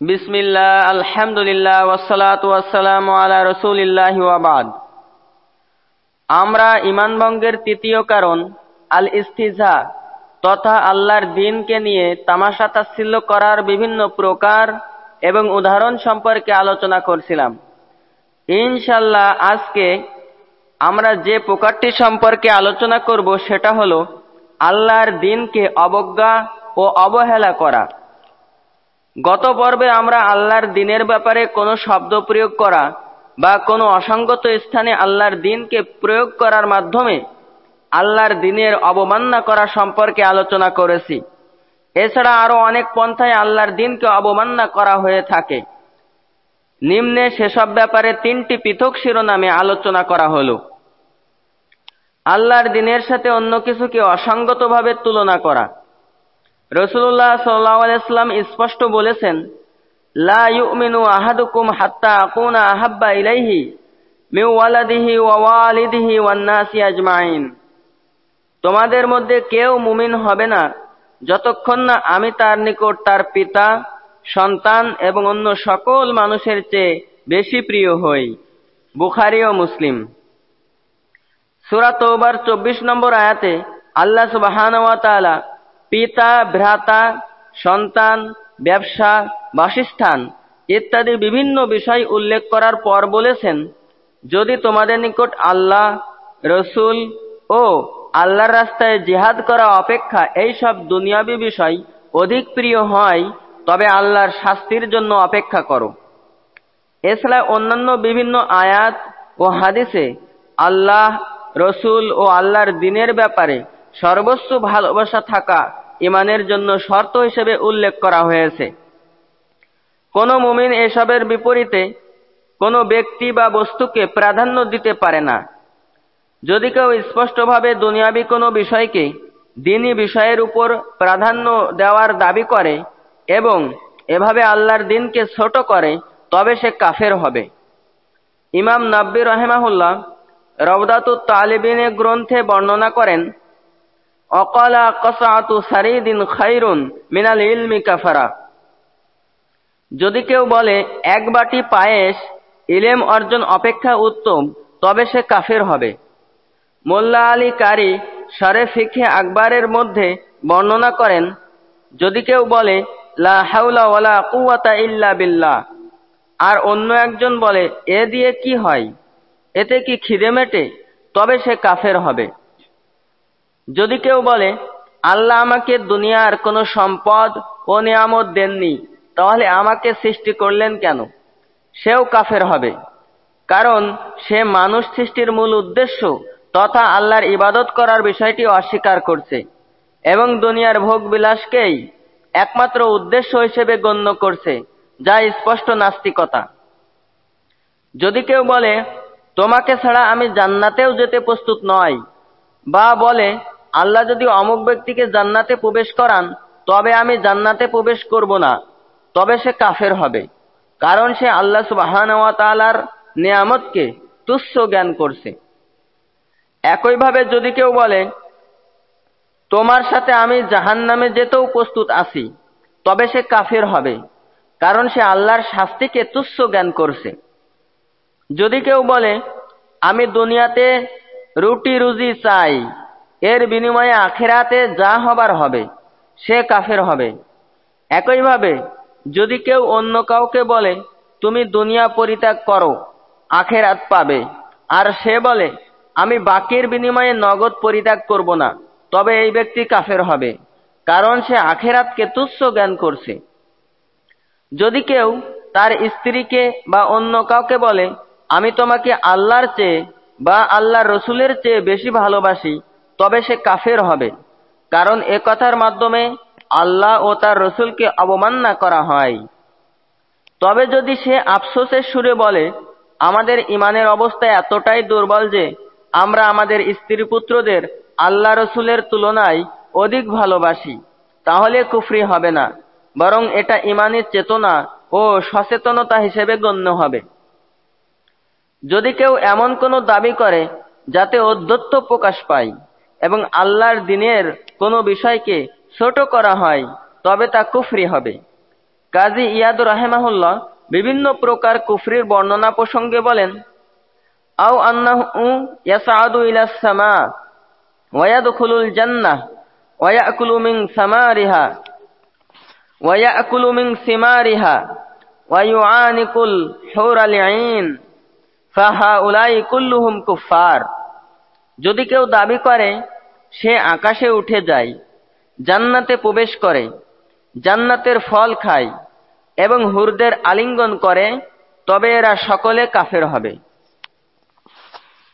বিসমিল্লাহ, আলহামদুলিল্লাহ ওয়াসালাত ওয়াসালাম আলা রসুলিল্লাহ ওয়াবাদ আমরা ইমানভঙ্গের তৃতীয় কারণ আল ইস্তিজা তথা আল্লাহর দিনকে নিয়ে তামাশা তাচ্ছিল্য করার বিভিন্ন প্রকার এবং উদাহরণ সম্পর্কে আলোচনা করছিলাম। ইনশাল্লাহ আজকে আমরা যে প্রকারটি সম্পর্কে আলোচনা করব সেটা হলো আল্লাহর দিনকে অবজ্ঞা ও অবহেলা করা। গত পর্বে আমরা আল্লাহর দিনের ব্যাপারে কোনো শব্দ প্রয়োগ করা বা কোনো অসঙ্গত স্থানে আল্লাহর দিনকে প্রয়োগ করার মাধ্যমে আল্লাহর দিনের অবমাননা করা সম্পর্কে আলোচনা করেছি। এছাড়া আরও অনেক পন্থায় আল্লাহর দিনকে অবমাননা করা হয়ে থাকে। নিম্নে সেসব ব্যাপারে তিনটি পৃথক শিরোনামে আলোচনা করা হল। আল্লাহর দিনের সাথে অন্য কিছুকে অসঙ্গতভাবে তুলনা করা। রসুল্লাহ সাল্লাম স্পষ্ট বলেছেন, লা ইউমিনু আহাদুকুম হাত্তা আহাব্বা ইলাইহি আজমাইন। তোমাদের মধ্যে কেউ মুমিন হবে না যতক্ষণ না আমি তার নিকট তার পিতা, সন্তান এবং অন্য সকল মানুষের চেয়ে বেশি প্রিয় হই। বুখারি ও মুসলিম। সুরা তৌবার চব্বিশ নম্বর আয়াতে আল্লাহ সুবাহান পিতা, ভ্রাতা, সন্তান, ব্যবসা, বাসস্থান ইত্যাদি বিভিন্ন বিষয় উল্লেখ করার পর বলেছেন, যদি তোমাদের নিকট আল্লাহ, রসুল ও আল্লাহর রাস্তায় জিহাদ করা অপেক্ষা এই সব দুনিয়াবি বিষয় অধিক প্রিয় হয়, তবে আল্লাহর শাস্তির জন্য অপেক্ষা করো। এছাড়া অন্যান্য বিভিন্ন আয়াত ও হাদিসে আল্লাহ, রসুল ও আল্লাহর দিনের ব্যাপারে সর্বস্ব ভালোবাসা থাকা ইমানের জন্য শর্ত হিসেবে উল্লেখ করা হয়েছে। কোন মুমিন এসবের বিপরীতে কোনো ব্যক্তি বা বস্তুকে প্রাধান্য দিতে পারে না। যদি কেউ স্পষ্টভাবে দুনিয়াবি কোনো বিষয়কে দিনী বিষয়ের উপর প্রাধান্য দেওয়ার দাবি করে এবং এভাবে আল্লাহর দিনকে ছোট করে, তবে সে কাফের হবে। ইমাম নব্বী রহেমাহুল্লাহ রবদাতু তালিবিনে গ্রন্থে বর্ণনা করেন অকলা কসাতু সারিদিন খাইরুন মিনাল ইলমি কাফারা। যদি কেউ বলে, এক বাটি পায়েস, ইলেম অর্জন অপেক্ষা উত্তম, তবে সে কাফের হবে। মোল্লা আলী কারি সারে ফিখে আকবরের মধ্যে বর্ণনা করেন, যদি কেউ বলে, লা হাউলা ওয়ালা কুয়াতা ইল্লা বিল্লাহ, আর অন্য একজন বলে, এ দিয়ে কি হয়? এতে কি খিদে মেটে? তবে সে কাফের হবে। যদি কেউ বলে, আল্লাহ আমাকে দুনিয়ার কোনো সম্পদ ও নিয়ামত দেননি, তাহলে আমাকে সৃষ্টি করলেন কেন? সেও কাফের হবে। কারণ সে মানুষ সৃষ্টির মূল উদ্দেশ্য তথা আল্লাহর ইবাদত করার বিষয়টি অস্বীকার করছে এবং দুনিয়ার ভোগ বিলাসকেই একমাত্র উদ্দেশ্য হিসেবে গণ্য করছে, যা স্পষ্ট নাস্তিকতা। যদি কেউ বলে, তোমাকে ছাড়া আমি জান্নাতেও যেতে প্রস্তুত নয় বা বলে আল্লাহ যদি অমুক ব্যক্তিকে জান্নাতে প্রবেশ করান, তবে আমি জান্নাতে প্রবেশ করব না, তবে সে কাফের হবে। কারণ সে আল্লাহ সুবাহান নিয়ামতকে তুচ্ছ জ্ঞান করছে। একইভাবে যদি কেউ বলে, তোমার সাথে আমি জাহান নামে যেতেও প্রস্তুত আছি, তবে সে কাফের হবে, কারণ সে আল্লাহর শাস্তিকে তুচ্ছ জ্ঞান করছে। যদি কেউ বলে, আমি দুনিয়াতে রুটি রুজি চাই এর বিনিময়ে আখেরাতে যা হবার হবে, সে কাফের হবে। একইভাবে, যদি কেউ অন্য কাউকে বলে, তুমি দুনিয়া পরিত্যাগ করো, আখেরাত পাবে। আর সে বলে, আমি বাকির বিনিময়ে নগদ পরিত্যাগ করব না, তবে এই ব্যক্তি কাফের হবে, কারণ সে আখেরাতকে তুচ্ছ জ্ঞান করছে। যদি কেউ তার স্ত্রীকে বা অন্য কাউকে বলে, আমি তোমাকে আল্লাহর চেয়ে বা আল্লাহর রসুলের চেয়ে বেশি ভালোবাসি তবে সে কাফের হবে। কারণ এ কথার মাধ্যমে আল্লাহ ও তার রসুলকে অবমাননা করা হয়। তবে যদি সে আফসোসের সুরে বলে, আমাদের ইমানের অবস্থা এতটাই দুর্বল যে আমরা আমাদের স্ত্রী পুত্রদের আল্লাহ রসুলের তুলনায় অধিক ভালোবাসি, তাহলে কুফরি হবে না, বরং এটা ইমানের চেতনা ও সচেতনতা হিসেবে গণ্য হবে। যদি কেউ এমন কোনো দাবি করে যাতে অধ্যত্ত প্রকাশ পায় এবং আল্লাহর দিনের কোনো বিষয়কে ছোট করা হয়, তবে তা কুফরি হবে। কাজী ইয়াদ রাহেমাহুল্লাহ বিভিন্ন প্রকার কুফরির বর্ণনা প্রসঙ্গে বলেন, আও আন্নাহু ইয়াসআদু ইলাস সামা জান্নাহ কুল্লুহুম কুফফার। যদি কেউ দাবি করে, সে আকাশে উঠে যায়, জান্নাতে প্রবেশ করে, জান্নাতের ফল খায় এবং হুরদের আলিঙ্গন করে, তবে এরা সকলে কাফের হবে।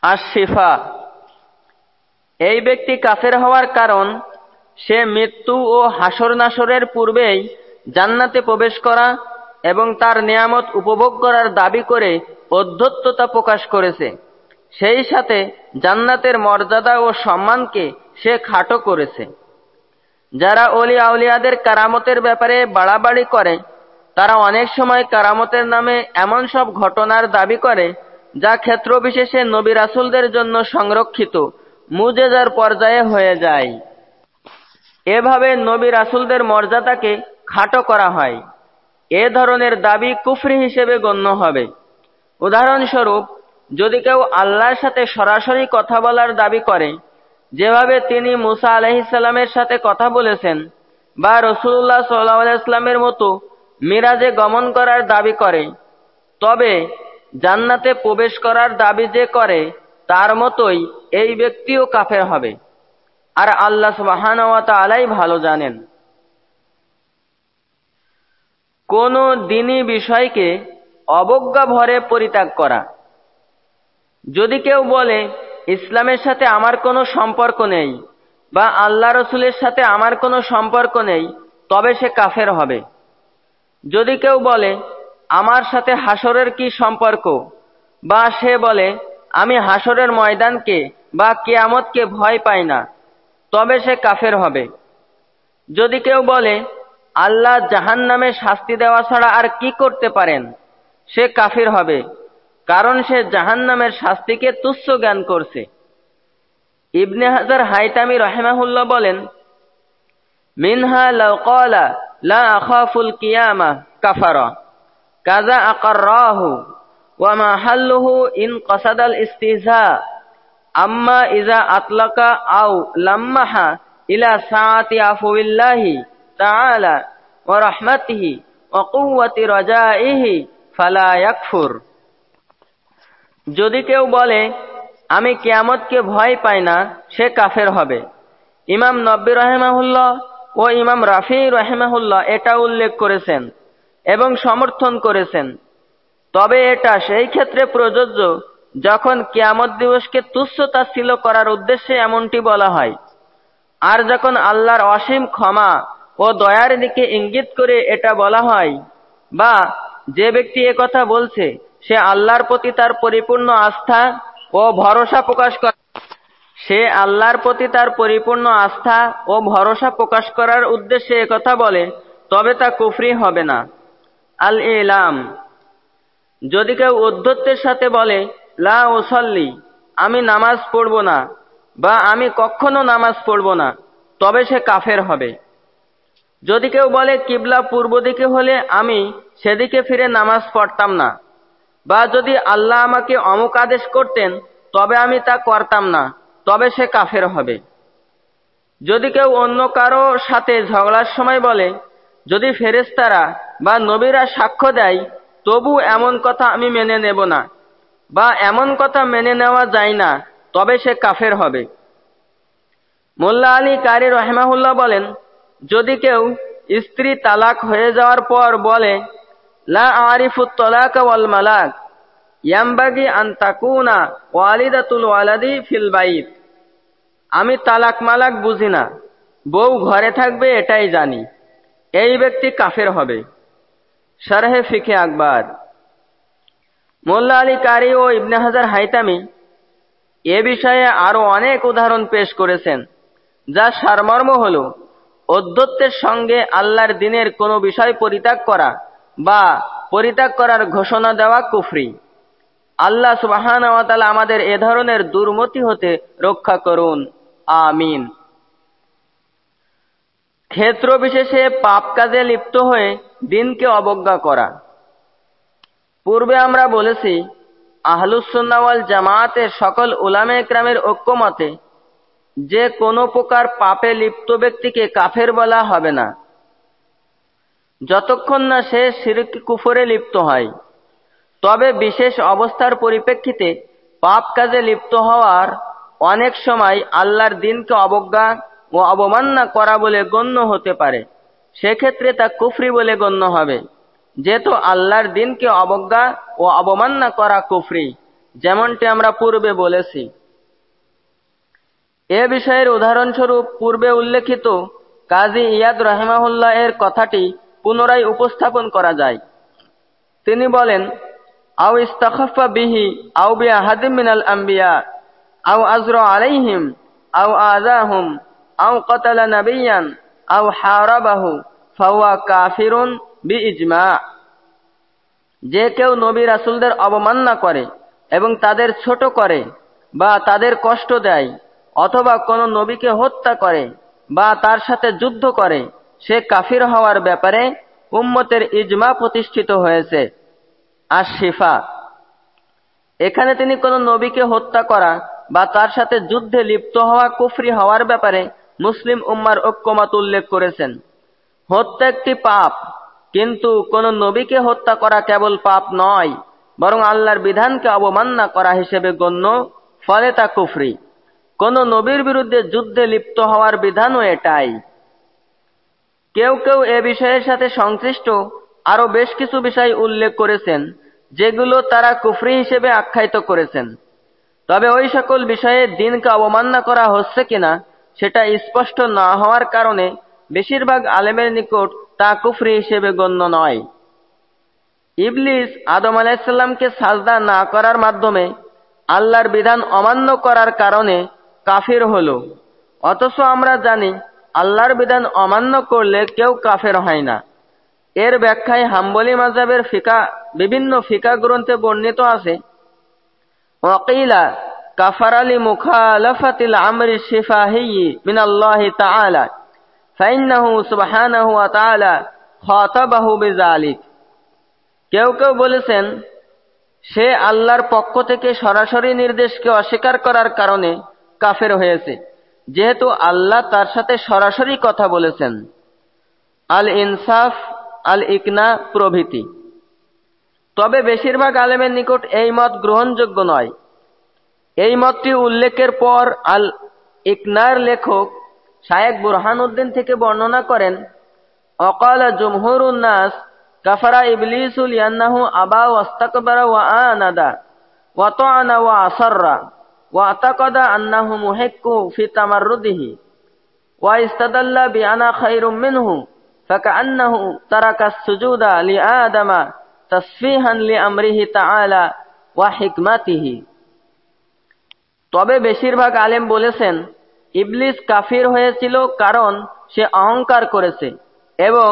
আশিফা এই ব্যক্তি কাফের হওয়ার কারণ, সে মৃত্যু ও হাসর নাসরের পূর্বেই জান্নাতে প্রবেশ করা এবং তার নিয়ামত উপভোগ করার দাবি করে অধ্যত্ততা প্রকাশ করেছে। সেই সাথে জান্নাতের মর্যাদা ও সম্মানকে সে খাটো করেছে। যারা অলি আউলিয়াদের কারামতের ব্যাপারে বাড়াবাড়ি করে, তারা অনেক সময় কারামতের নামে এমন সব ঘটনার দাবি করে, যা ক্ষেত্র বিশেষে নবী রাসুলদের জন্য সংরক্ষিত, মুজেজার পর্যায়ে হয়ে যায়। এভাবে নবী রাসুলদের মর্যাদাকে খাটো করা হয়। এ ধরনের দাবি কুফরি হিসেবে গণ্য হবে। উদাহরণস্বরূপ যদি কেউ আল্লাহর সাথে সরাসরি কথা বলার দাবি করে, যেভাবে তিনি মুসা আলহিসাল্লামের সাথে কথা বলেছেন, বা রসুল্লাহ সাল্লাহামের মতো মিরাজে গমন করার দাবি করে, তবে জান্নাতে প্রবেশ করার দাবি যে করে, তার মতোই এই ব্যক্তিও কাফের হবে। আর আল্লাহ সুবাহান আলাই ভালো জানেন। কোন দিনই বিষয়কে অবজ্ঞা ভরে পরিত্যাগ করা যদি কেউ বলে, ইসলামের সাথে আমার কোনো সম্পর্ক নেই বা আল্লাহ রসুলের সাথে আমার কোনো সম্পর্ক নেই, তবে সে কাফের হবে। যদি কেউ বলে, আমার সাথে হাসরের কি সম্পর্ক? বা সে বলে, আমি হাসরের ময়দানকে বা কেয়ামতকে ভয় পাই না, তবে সে কাফের হবে। যদি কেউ বলে, আল্লাহ জাহান নামে শাস্তি দেওয়া ছাড়া আর কি করতে পারেন? সে কাফির হবে। কারণ সে জাহান নামের শাস্তিকে তুচ্ছ জ্ঞান করছে। ইবনে হাজার হাইতামি রহেমাহুল্লাহ বলেন, মিনহা লাউকালা লা আখাফুল কিয়ামা কাফারা কাজা আকাররাহু ওয়া মা হাল্লুহু ইন কসাদাল ইস্তিজা আম্মা ইজা আতলাকা আও লাম্মাহা ইলা সাআতি আফুবিল্লাহি তাআলা ওয়া রাহমাতিহি ওয়া কুওয়াতি রাজাইহি ফালা ইয়াকফুর। যদি কেউ বলে, আমি কেয়ামতকে ভয় পাই না, সে কাফের হবে। ইমাম নব্বী রহেমাহুল্লাহ ও ইমাম রাফি রহেমাহুল্লাহ এটা উল্লেখ করেছেন এবং সমর্থন করেছেন। তবে এটা সেই ক্ষেত্রে প্রযোজ্য যখন কিয়ামত দিবসকে তুচ্ছ তাচ্ছিল করার উদ্দেশ্যে এমনটি বলা হয়। আর যখন আল্লাহর অসীম ক্ষমা ও দয়ার দিকে ইঙ্গিত করে এটা বলা হয়, বা যে ব্যক্তি কথা বলছে সে আল্লাহর প্রতি তার পরিপূর্ণ আস্থা ও ভরসা প্রকাশ করে। সে আল্লাহর প্রতি তার পরিপূর্ণ আস্থা ও ভরসা প্রকাশ করার উদ্দেশ্যে কথা বলে, তবে তা কুফরি হবে না। আল ইলাম যদি কেউ উদ্ধত্তের সাথে বলে, লা ওসল্লি আমি নামাজ পড়ব না, বা আমি কখনো নামাজ পড়ব না, তবে সে কাফের হবে। যদি কেউ বলে কিবলা পূর্ব দিকে হলে আমি সেদিকে ফিরে নামাজ পড়তাম না বা যদি আল্লাহ আমাকে অমুক আদেশ করতেন, তবে আমি তা করতাম না, তবে সে কাফের হবে। যদি কেউ অন্য কারও সাথে ঝগড়ার সময় বলে, যদি ফেরেস্তারা বা নবীরা সাক্ষ্য দেয়, তবু এমন কথা আমি মেনে নেব না, বা এমন কথা মেনে নেওয়া যায় না, তবে সে কাফের হবে। মোল্লা আলী কারি রহমাহুল্লাহ বলেন, যদি কেউ স্ত্রী তালাক হয়ে যাওয়ার পর বলে লা মালাক। ইয়ামবাগি আমি তালাক মালাক বুঝি না। বউ ঘরে থাকবে এটাই জানি। এই ব্যক্তি কাফের হবে। শারহে ফিখে আকবর। মোল্লা আলী কারি ও ইবনে হাজার হাইতামি এ বিষয়ে আরও অনেক উদাহরণ পেশ করেছেন, যা সারমর্ম হল, অধ্যত্বের সঙ্গে আল্লাহর দিনের কোনো বিষয় পরিত্যাগ করা বা পরিত্যাগ করার ঘোষণা দেওয়া কুফরি। আল্লাহ সুবাহান আমাদের এ ধরনের দুর্মতি হতে রক্ষা করুন। আমিন। ক্ষেত্র বিশেষে পাপ কাজে লিপ্ত হয়ে দিনকে অবজ্ঞা করা। পূর্বে আমরা বলেছি আহলুসুন্নাওয়াল জামায়াতের সকল উলামে একরামের ঐক্যমতে যে কোনো প্রকার পাপে লিপ্ত ব্যক্তিকে কাফের বলা হবে না। যতক্ষণ না সে শিরক কুফরে লিপ্ত হয়, তবে বিশেষ অবস্থার পরিপ্রেক্ষিতে পাপ কাজে লিপ্ত হওয়ার অনেক সময় আল্লাহর দিনকে অবজ্ঞা ও অবমাননা করা বলে গণ্য হতে পারে। সেক্ষেত্রে তা কুফরি বলে গণ্য হবে, যেহেতু আল্লাহর দিনকে অবজ্ঞা ও অবমাননা করা কুফরি, যেমনটি আমরা পূর্বে বলেছি। এ বিষয়ের উদাহরণস্বরূপ পূর্বে উল্লেখিত কাজী ইয়াদ রহেমাহুল্লাহ এর কথাটি পুনরায় উপস্থাপন করা যায়। তিনি বলেন আউ ইস্তাখফা বিহি আউ বি আহাদিম মিনাল আম্বিয়া আউ আজর আলাইহিম আউ আজাহুম আউ কতালা নাবিয়ান আউ হারাবাহু ফাওয়া কাফিরুন বি ইজমা যে কেউ নবী রাসুলদের অবমাননা করে এবং তাদের ছোট করে বা তাদের কষ্ট দেয়, অথবা কোনো নবীকে হত্যা করে বা তার সাথে যুদ্ধ করে সে কাফির হওয়ার ব্যাপারে উম্মতের ইজমা প্রতিষ্ঠিত হয়েছে। আর শিফা এখানে তিনি কোনো নবীকে হত্যা করা বা তার সাথে যুদ্ধে লিপ্ত হওয়া কুফরি হওয়ার ব্যাপারে মুসলিম উম্মার ঐক্যমত উল্লেখ করেছেন। হত্যা একটি পাপ, কিন্তু কোন নবীকে হত্যা করা কেবল পাপ নয়, বরং আল্লাহর বিধানকে অবমাননা করা হিসেবে গণ্য, ফলে তা কুফরি। কোন নবীর বিরুদ্ধে যুদ্ধে লিপ্ত হওয়ার বিধানও এটাই। কেউ কেউ এ বিষয়ের সাথে সংশ্লিষ্ট আরও বেশ কিছু বিষয় উল্লেখ করেছেন, যেগুলো তারা কুফরি হিসেবে আখ্যায়িত করেছেন। তবে ওই সকল বিষয়ে দিনকে অবমাননা করা হচ্ছে কিনা, সেটা স্পষ্ট না হওয়ার কারণে বেশিরভাগ আলেমের নিকট তা কুফরি হিসেবে গণ্য নয়। ইবলিস আদম আলাইসাল্লামকে সাজদা না করার মাধ্যমে আল্লাহর বিধান অমান্য করার কারণে কাফির হল। অথচ আমরা জানি আল্লাহর বিধান অমান্য করলে কেউ কাফের হয় না। এর ব্যাখ্যায় হাম্বলি মাজাবের ফিকা, বিভিন্ন ফিকা গ্রন্থে বর্ণিত আছে, ওয়াকিলা কাফার আলী মুখালাফাতিল আমরি শিফাহি মিনাল্লাহি তাআলা, ফাইন্নাহু সুবহানাহু ওয়া তাআলা খাতাবাহু বিযালিক। কেউ কেউ বলেছেন, সে আল্লাহর পক্ষ থেকে সরাসরি নির্দেশকে অস্বীকার করার কারণে কাফের হয়েছে। যেহেতু আল্লাহ তার সাথে সরাসরি কথা বলেছেন। আল ইনসাফ, আল ইকনা প্রভৃতি। তবে বেশিরভাগ আলেমের নিকট এই মত গ্রহণযোগ্য নয়। এই মতটি উল্লেখের পর আল ইকনার লেখক শায়েক বুরহানুদ্দিন থেকে বর্ণনা করেন, অকাল জুমহুর উন্নাস কাফারা ইবলিসুল ইয়ান্নাহু আবা ওয়াস্তাকবারা ওয়া আনাদা, ওয়া তাআনা ওয়া আসররা। ওয়া আতাকাদা আন্নাহু মুহিক্কু ফি তামাররুদিহি ওয়া ইস্তাদাল্লা বিআনা খায়রুম মিনহু فكأنه ترك السجود لآدم تسفيها لأمره تعالى وحكمته তবে বেশিরভাগ আলেম বলেছেন ইবলিস কাফির হয়েছিল কারণ সে অহংকার করেছে এবং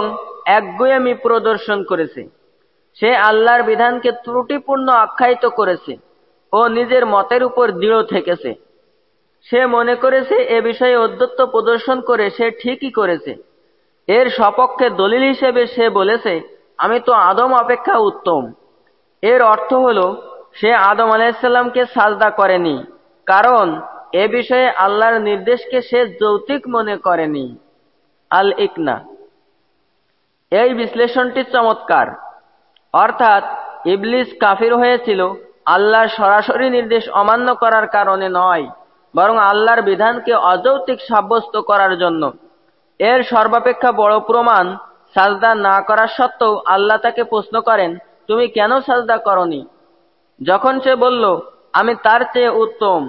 একগুয়ামি প্রদর্শন করেছে সে আল্লাহর বিধানকে ত্রুটিপূর্ণ আখ্যায়িত করেছে ও নিজের মতের উপর দৃঢ় থেকেছে। সে মনে করেছে, এ বিষয়ে অধ্যত্ত প্রদর্শন করে সে ঠিকই করেছে। এর সপক্ষে দলিল হিসেবে সে বলেছে, আমি তো আদম অপেক্ষা উত্তম। এর অর্থ হল, সে আদম আলাইসাল্লামকে সাজদা করেনি, কারণ এ বিষয়ে আল্লাহর নির্দেশকে সে যৌতিক মনে করেনি। আল ইকনা এই বিশ্লেষণটি চমৎকার। অর্থাৎ ইবলিস কাফির হয়েছিল আল্লাহর সরাসরি নির্দেশ অমান্য করার কারণে নয়, বরং আল্লাহর বিধানকে অযৌতিক সাব্যস্ত করার জন্য। এর সর্বাপেক্ষা বড় প্রমাণ সাজদা না করার সত্ত্বেও আল্লাহ তাকে প্রশ্ন করেন, তুমি কেন সাজদা করনি? যখন সে বলল, আমি তার চেয়ে উত্তম।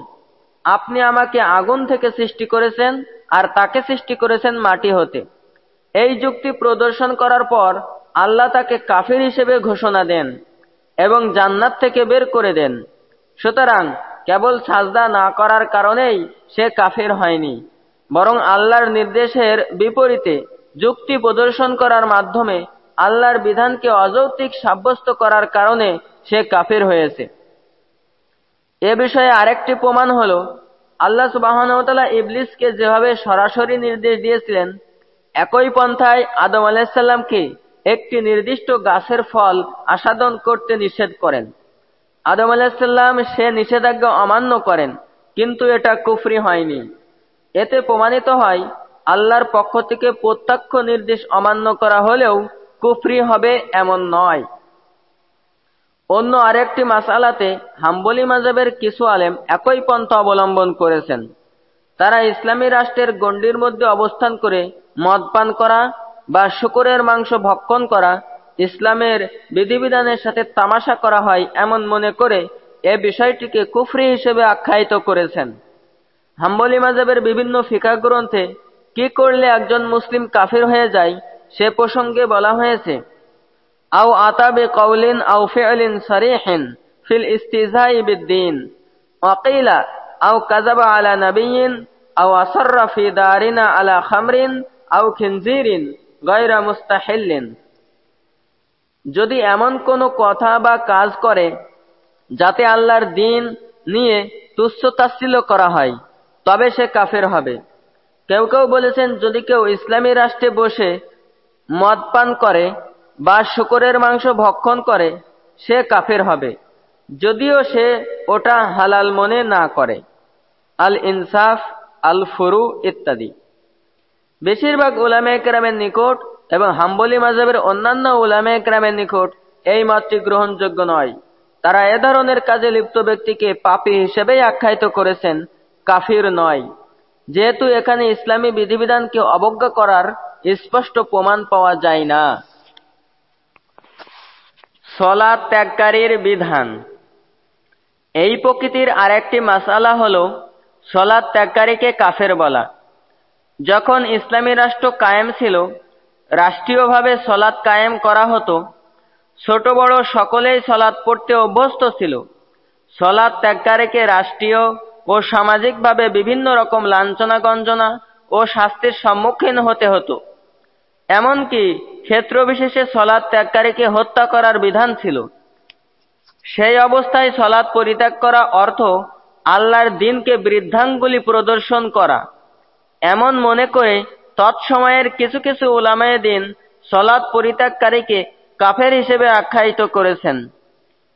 আপনি আমাকে আগুন থেকে সৃষ্টি করেছেন আর তাকে সৃষ্টি করেছেন মাটি হতে। এই যুক্তি প্রদর্শন করার পর আল্লাহ তাকে কাফির হিসেবে ঘোষণা দেন। এবং জান্নাত থেকে বের করে দেন। সুতরাং কেবল সাজদা না করার কারণেই সে কাফের হয়নি, বরং আল্লাহর নির্দেশের বিপরীতে যুক্তি প্রদর্শন করার মাধ্যমে আল্লাহর বিধানকে অযৌক্তিক সাব্যস্ত করার কারণে সে কাফের হয়েছে। এ বিষয়ে আরেকটি প্রমাণ হল, আল্লাহ সুবাহনতলা ইবলিসকে যেভাবে সরাসরি নির্দেশ দিয়েছিলেন, একই পন্থায় আদম আলাহিসাল্লামকে একটি নির্দিষ্ট গাছের ফল আসাদন করতে নিষেধ করেন। আদম আলাহিসাল্লাম সে নিষেধাজ্ঞা অমান্য করেন, কিন্তু এটা কুফরি হয়নি। এতে প্রমাণিত হয়, আল্লাহর পক্ষ থেকে প্রত্যক্ষ নির্দেশ অমান্য করা হলেও কুফরি হবে এমন নয়। অন্য আরেকটি মাসালাতে হাম্বলি মাজাবের কিছু আলেম একই পন্থা অবলম্বন করেছেন। তারা ইসলামী রাষ্ট্রের গণ্ডির মধ্যে অবস্থান করে মদ পান করা বা শুকুরের মাংস ভক্ষণ করা ইসলামের বিধিবিধানের সাথে তামাশা করা হয় এমন মনে করে এ বিষয়টিকে কুফরি হিসেবে আখ্যায়িত করেছেন। হাম্বলি মাজাবের বিভিন্ন ফিকা গ্রন্থে কি করলে একজন মুসলিম কাফির হয়ে যায় সে প্রসঙ্গে বলা হয়েছে, আও আতাবে কৌলিন আও ফেলিন সরিহিন ফিল ইস্তিজাই বিদ্দিন, ওয়াকিলা আও কাজাবা আলা নবীন আও আসর্রা ফি দারিনা আলা খামরিন আও খিনজিরিন। গয়রা মুস্তাহিল্লিন। যদি এমন কোনো কথা বা কাজ করে, যাতে আল্লাহর দিন নিয়ে তুচ্ছ তাচ্ছিল্য করা হয়, তবে সে কাফের হবে। কেউ কেউ বলেছেন, যদি কেউ ইসলামী রাষ্ট্রে বসে মদ পান করে বা শুকরের মাংস ভক্ষণ করে, সে কাফের হবে। যদিও সে ওটা হালাল মনে না করে। আল ইনসাফ আল ফুরু ইত্যাদি। বেশিরভাগ উলামে কেরামের নিকট এবং হাম্বলি মাজাবের অন্যান্য উলামে কেরামের নিকট এই মতটি গ্রহণযোগ্য নয়। তারা এ ধরনের কাজে লিপ্ত ব্যক্তিকে পাপি হিসেবেই আখ্যায়িত করেছেন, কাফির নয়। যেহেতু এখানে ইসলামী বিধিবিধানকে অবজ্ঞা করার স্পষ্ট প্রমাণ পাওয়া যায় না। সলাৎ ত্যাগকারীর বিধান। এই প্রকৃতির আরেকটি মাসালা হল, সলাৎ ত্যাগকারীকে কাফের বলা। যখন ইসলামী রাষ্ট্র কায়েম ছিল, রাষ্ট্রীয়ভাবে সলাৎ কায়েম করা হতো, ছোট বড় সকলেই সলাৎ পড়তে অভ্যস্ত ছিল। সলাৎ ত্যাগকারীকে রাষ্ট্রীয় ও সামাজিকভাবে বিভিন্ন রকম লাঞ্ছনা গঞ্জনা ও শাস্তির সম্মুখীন হতে হতো। এমনকি ক্ষেত্র বিশেষে সলাদ ত্যাগকারীকে হত্যা করার বিধান ছিল। সেই অবস্থায় সলাদ পরিত্যাগ করা অর্থ আল্লাহর দিনকে বৃদ্ধাঙ্গুলি প্রদর্শন করা। এমন মনে করে তৎসময়ের কিছু কিছু উলামায় দিন সলাদ পরিত্যাগকারীকে কাফের হিসেবে আখ্যায়িত করেছেন।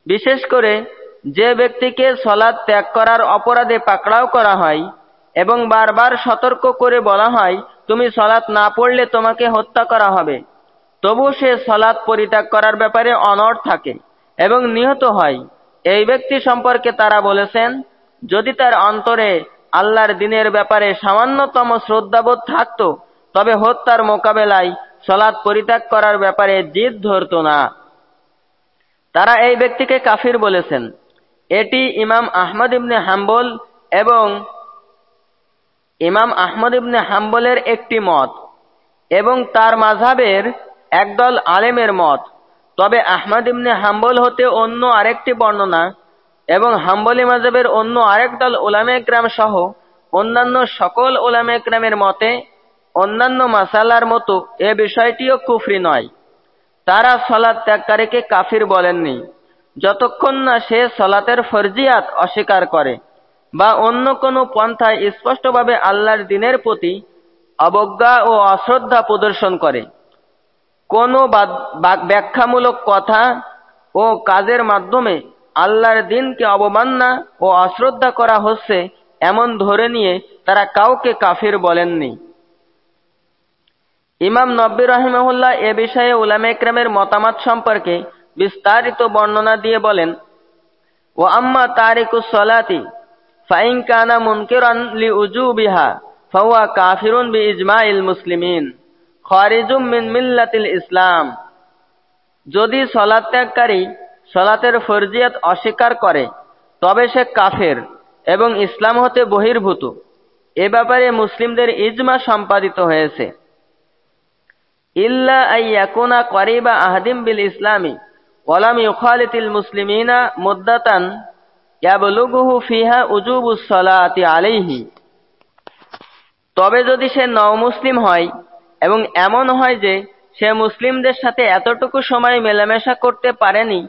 বিশেষ করে যে ব্যক্তিকে সলাদ ত্যাগ করার অপরাধে পাকড়াও করা হয় এবং বারবার সতর্ক করে বলা হয়, তুমি সলাৎ না পড়লে তোমাকে হত্যা করা হবে। তবু সে সলাৎ পরিত্যাগ করার ব্যাপারে অনড় থাকে এবং নিহত হয়। এই ব্যক্তি সম্পর্কে তারা বলেছেন, যদি তার অন্তরে আল্লাহর দিনের ব্যাপারে সামান্যতম শ্রদ্ধাবোধ থাকত, তবে হত্যার মোকাবেলায় সলাৎ পরিত্যাগ করার ব্যাপারে জিদ ধরত না। তারা এই ব্যক্তিকে কাফির বলেছেন। এটি ইমাম আহমদ ইবনে হাম্বল এবং ইমাম আহমদ ইবনে হাম্বলের একটি মত, এবং তার মাঝাবের একদল আলেমের মত। তবে আহমদ ইবনে হাম্বল হতে অন্য আরেকটি বর্ণনা এবং হাম্বলি মাজাবের অন্য আরেক দল ওলামে গ্রাম সহ অন্যান্য সকল ওলামে গ্রামের মতে, অন্যান্য মাসালার মতো এ বিষয়টিও কুফরি নয়। তারা সলাৎ ত্যাগকারীকে কাফির বলেননি। যতক্ষণ না সে সলাতের ফরজিয়াত অস্বীকার করে বা অন্য কোনো পন্থায় স্পষ্টভাবে আল্লাহর দিনের প্রতি অবজ্ঞা ও অশ্রদ্ধা প্রদর্শন করে। কোনো ব্যাখ্যামূলক কথা ও কাজের মাধ্যমে আল্লাহর দিনকে অবমাননা ও অশ্রদ্ধা করা হচ্ছে এমন ধরে নিয়ে তারা কাউকে কাফির বলেননি। ইমাম নব্বী রহিমহুল্লাহ এ বিষয়ে উলামে ক্রামের মতামত সম্পর্কে বিস্তারিত বর্ণনা দিয়ে বলেন ও আম্মা তারিকুস সলাতি, ফাইন কানা মুনকিরান লি উজুবিহা ফাওয়া কাফিরুন বি ইজমাইল মুসলিমিন, খারিজুম মিন মিল্লাতিল ইসলাম। যদি সলাৎ ত্যাগকারী সলাতের ফরজিয়াত অস্বীকার করে, তবে সে কাফের এবং ইসলাম হতে বহির্ভূত। এ ব্যাপারে মুসলিমদের ইজমা সম্পাদিত হয়েছে। ইল্লা আইয়াকুনা করিবা আহাদিম বিল ইসলামী ওয়ালাম ইউখালিতিল মুসলিমিনা মুদ্দাতান ইয়াবলুগুহু ফিহা উজুবুস সালাতি আলাইহি। তবে যদি সে নও-মুসলিম হয় এবং এমন হয় যে সে মুসলিমদের সাথে এতটুকু সময় মেলামেশা করতে পারেনি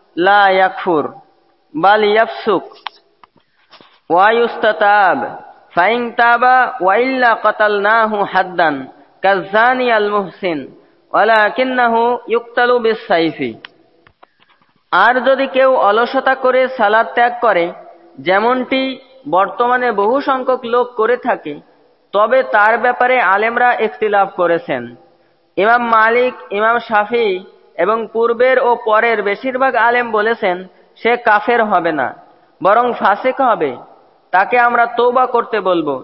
লা ইয়াকফুর, বাল ইয়াফসুক ওয়াইউস্তাতাব ফাইন তাবা ওয়াইল্লা কাতালনাহু হাদ্দান কাজ্জানি আল মুহসিন, ওয়ালাকিন্নাহু ইউক্তালু বিসাইফি আর যদি কেউ অলসতা করে সালাদ ত্যাগ করে, যেমনটি বর্তমানে বহু সংখ্যক লোক করে থাকে, তবে তার ব্যাপারে আলেমরা ইখতিলাফ করেছেন। ইমাম মালিক, ইমাম শাফি এবং পূর্বের ও পরের বেশিরভাগ আলেম বলেছেন, সে কাফের হবে না, বরং ফাসেক হবে। তাকে আমরা তৌবা করতে বলব।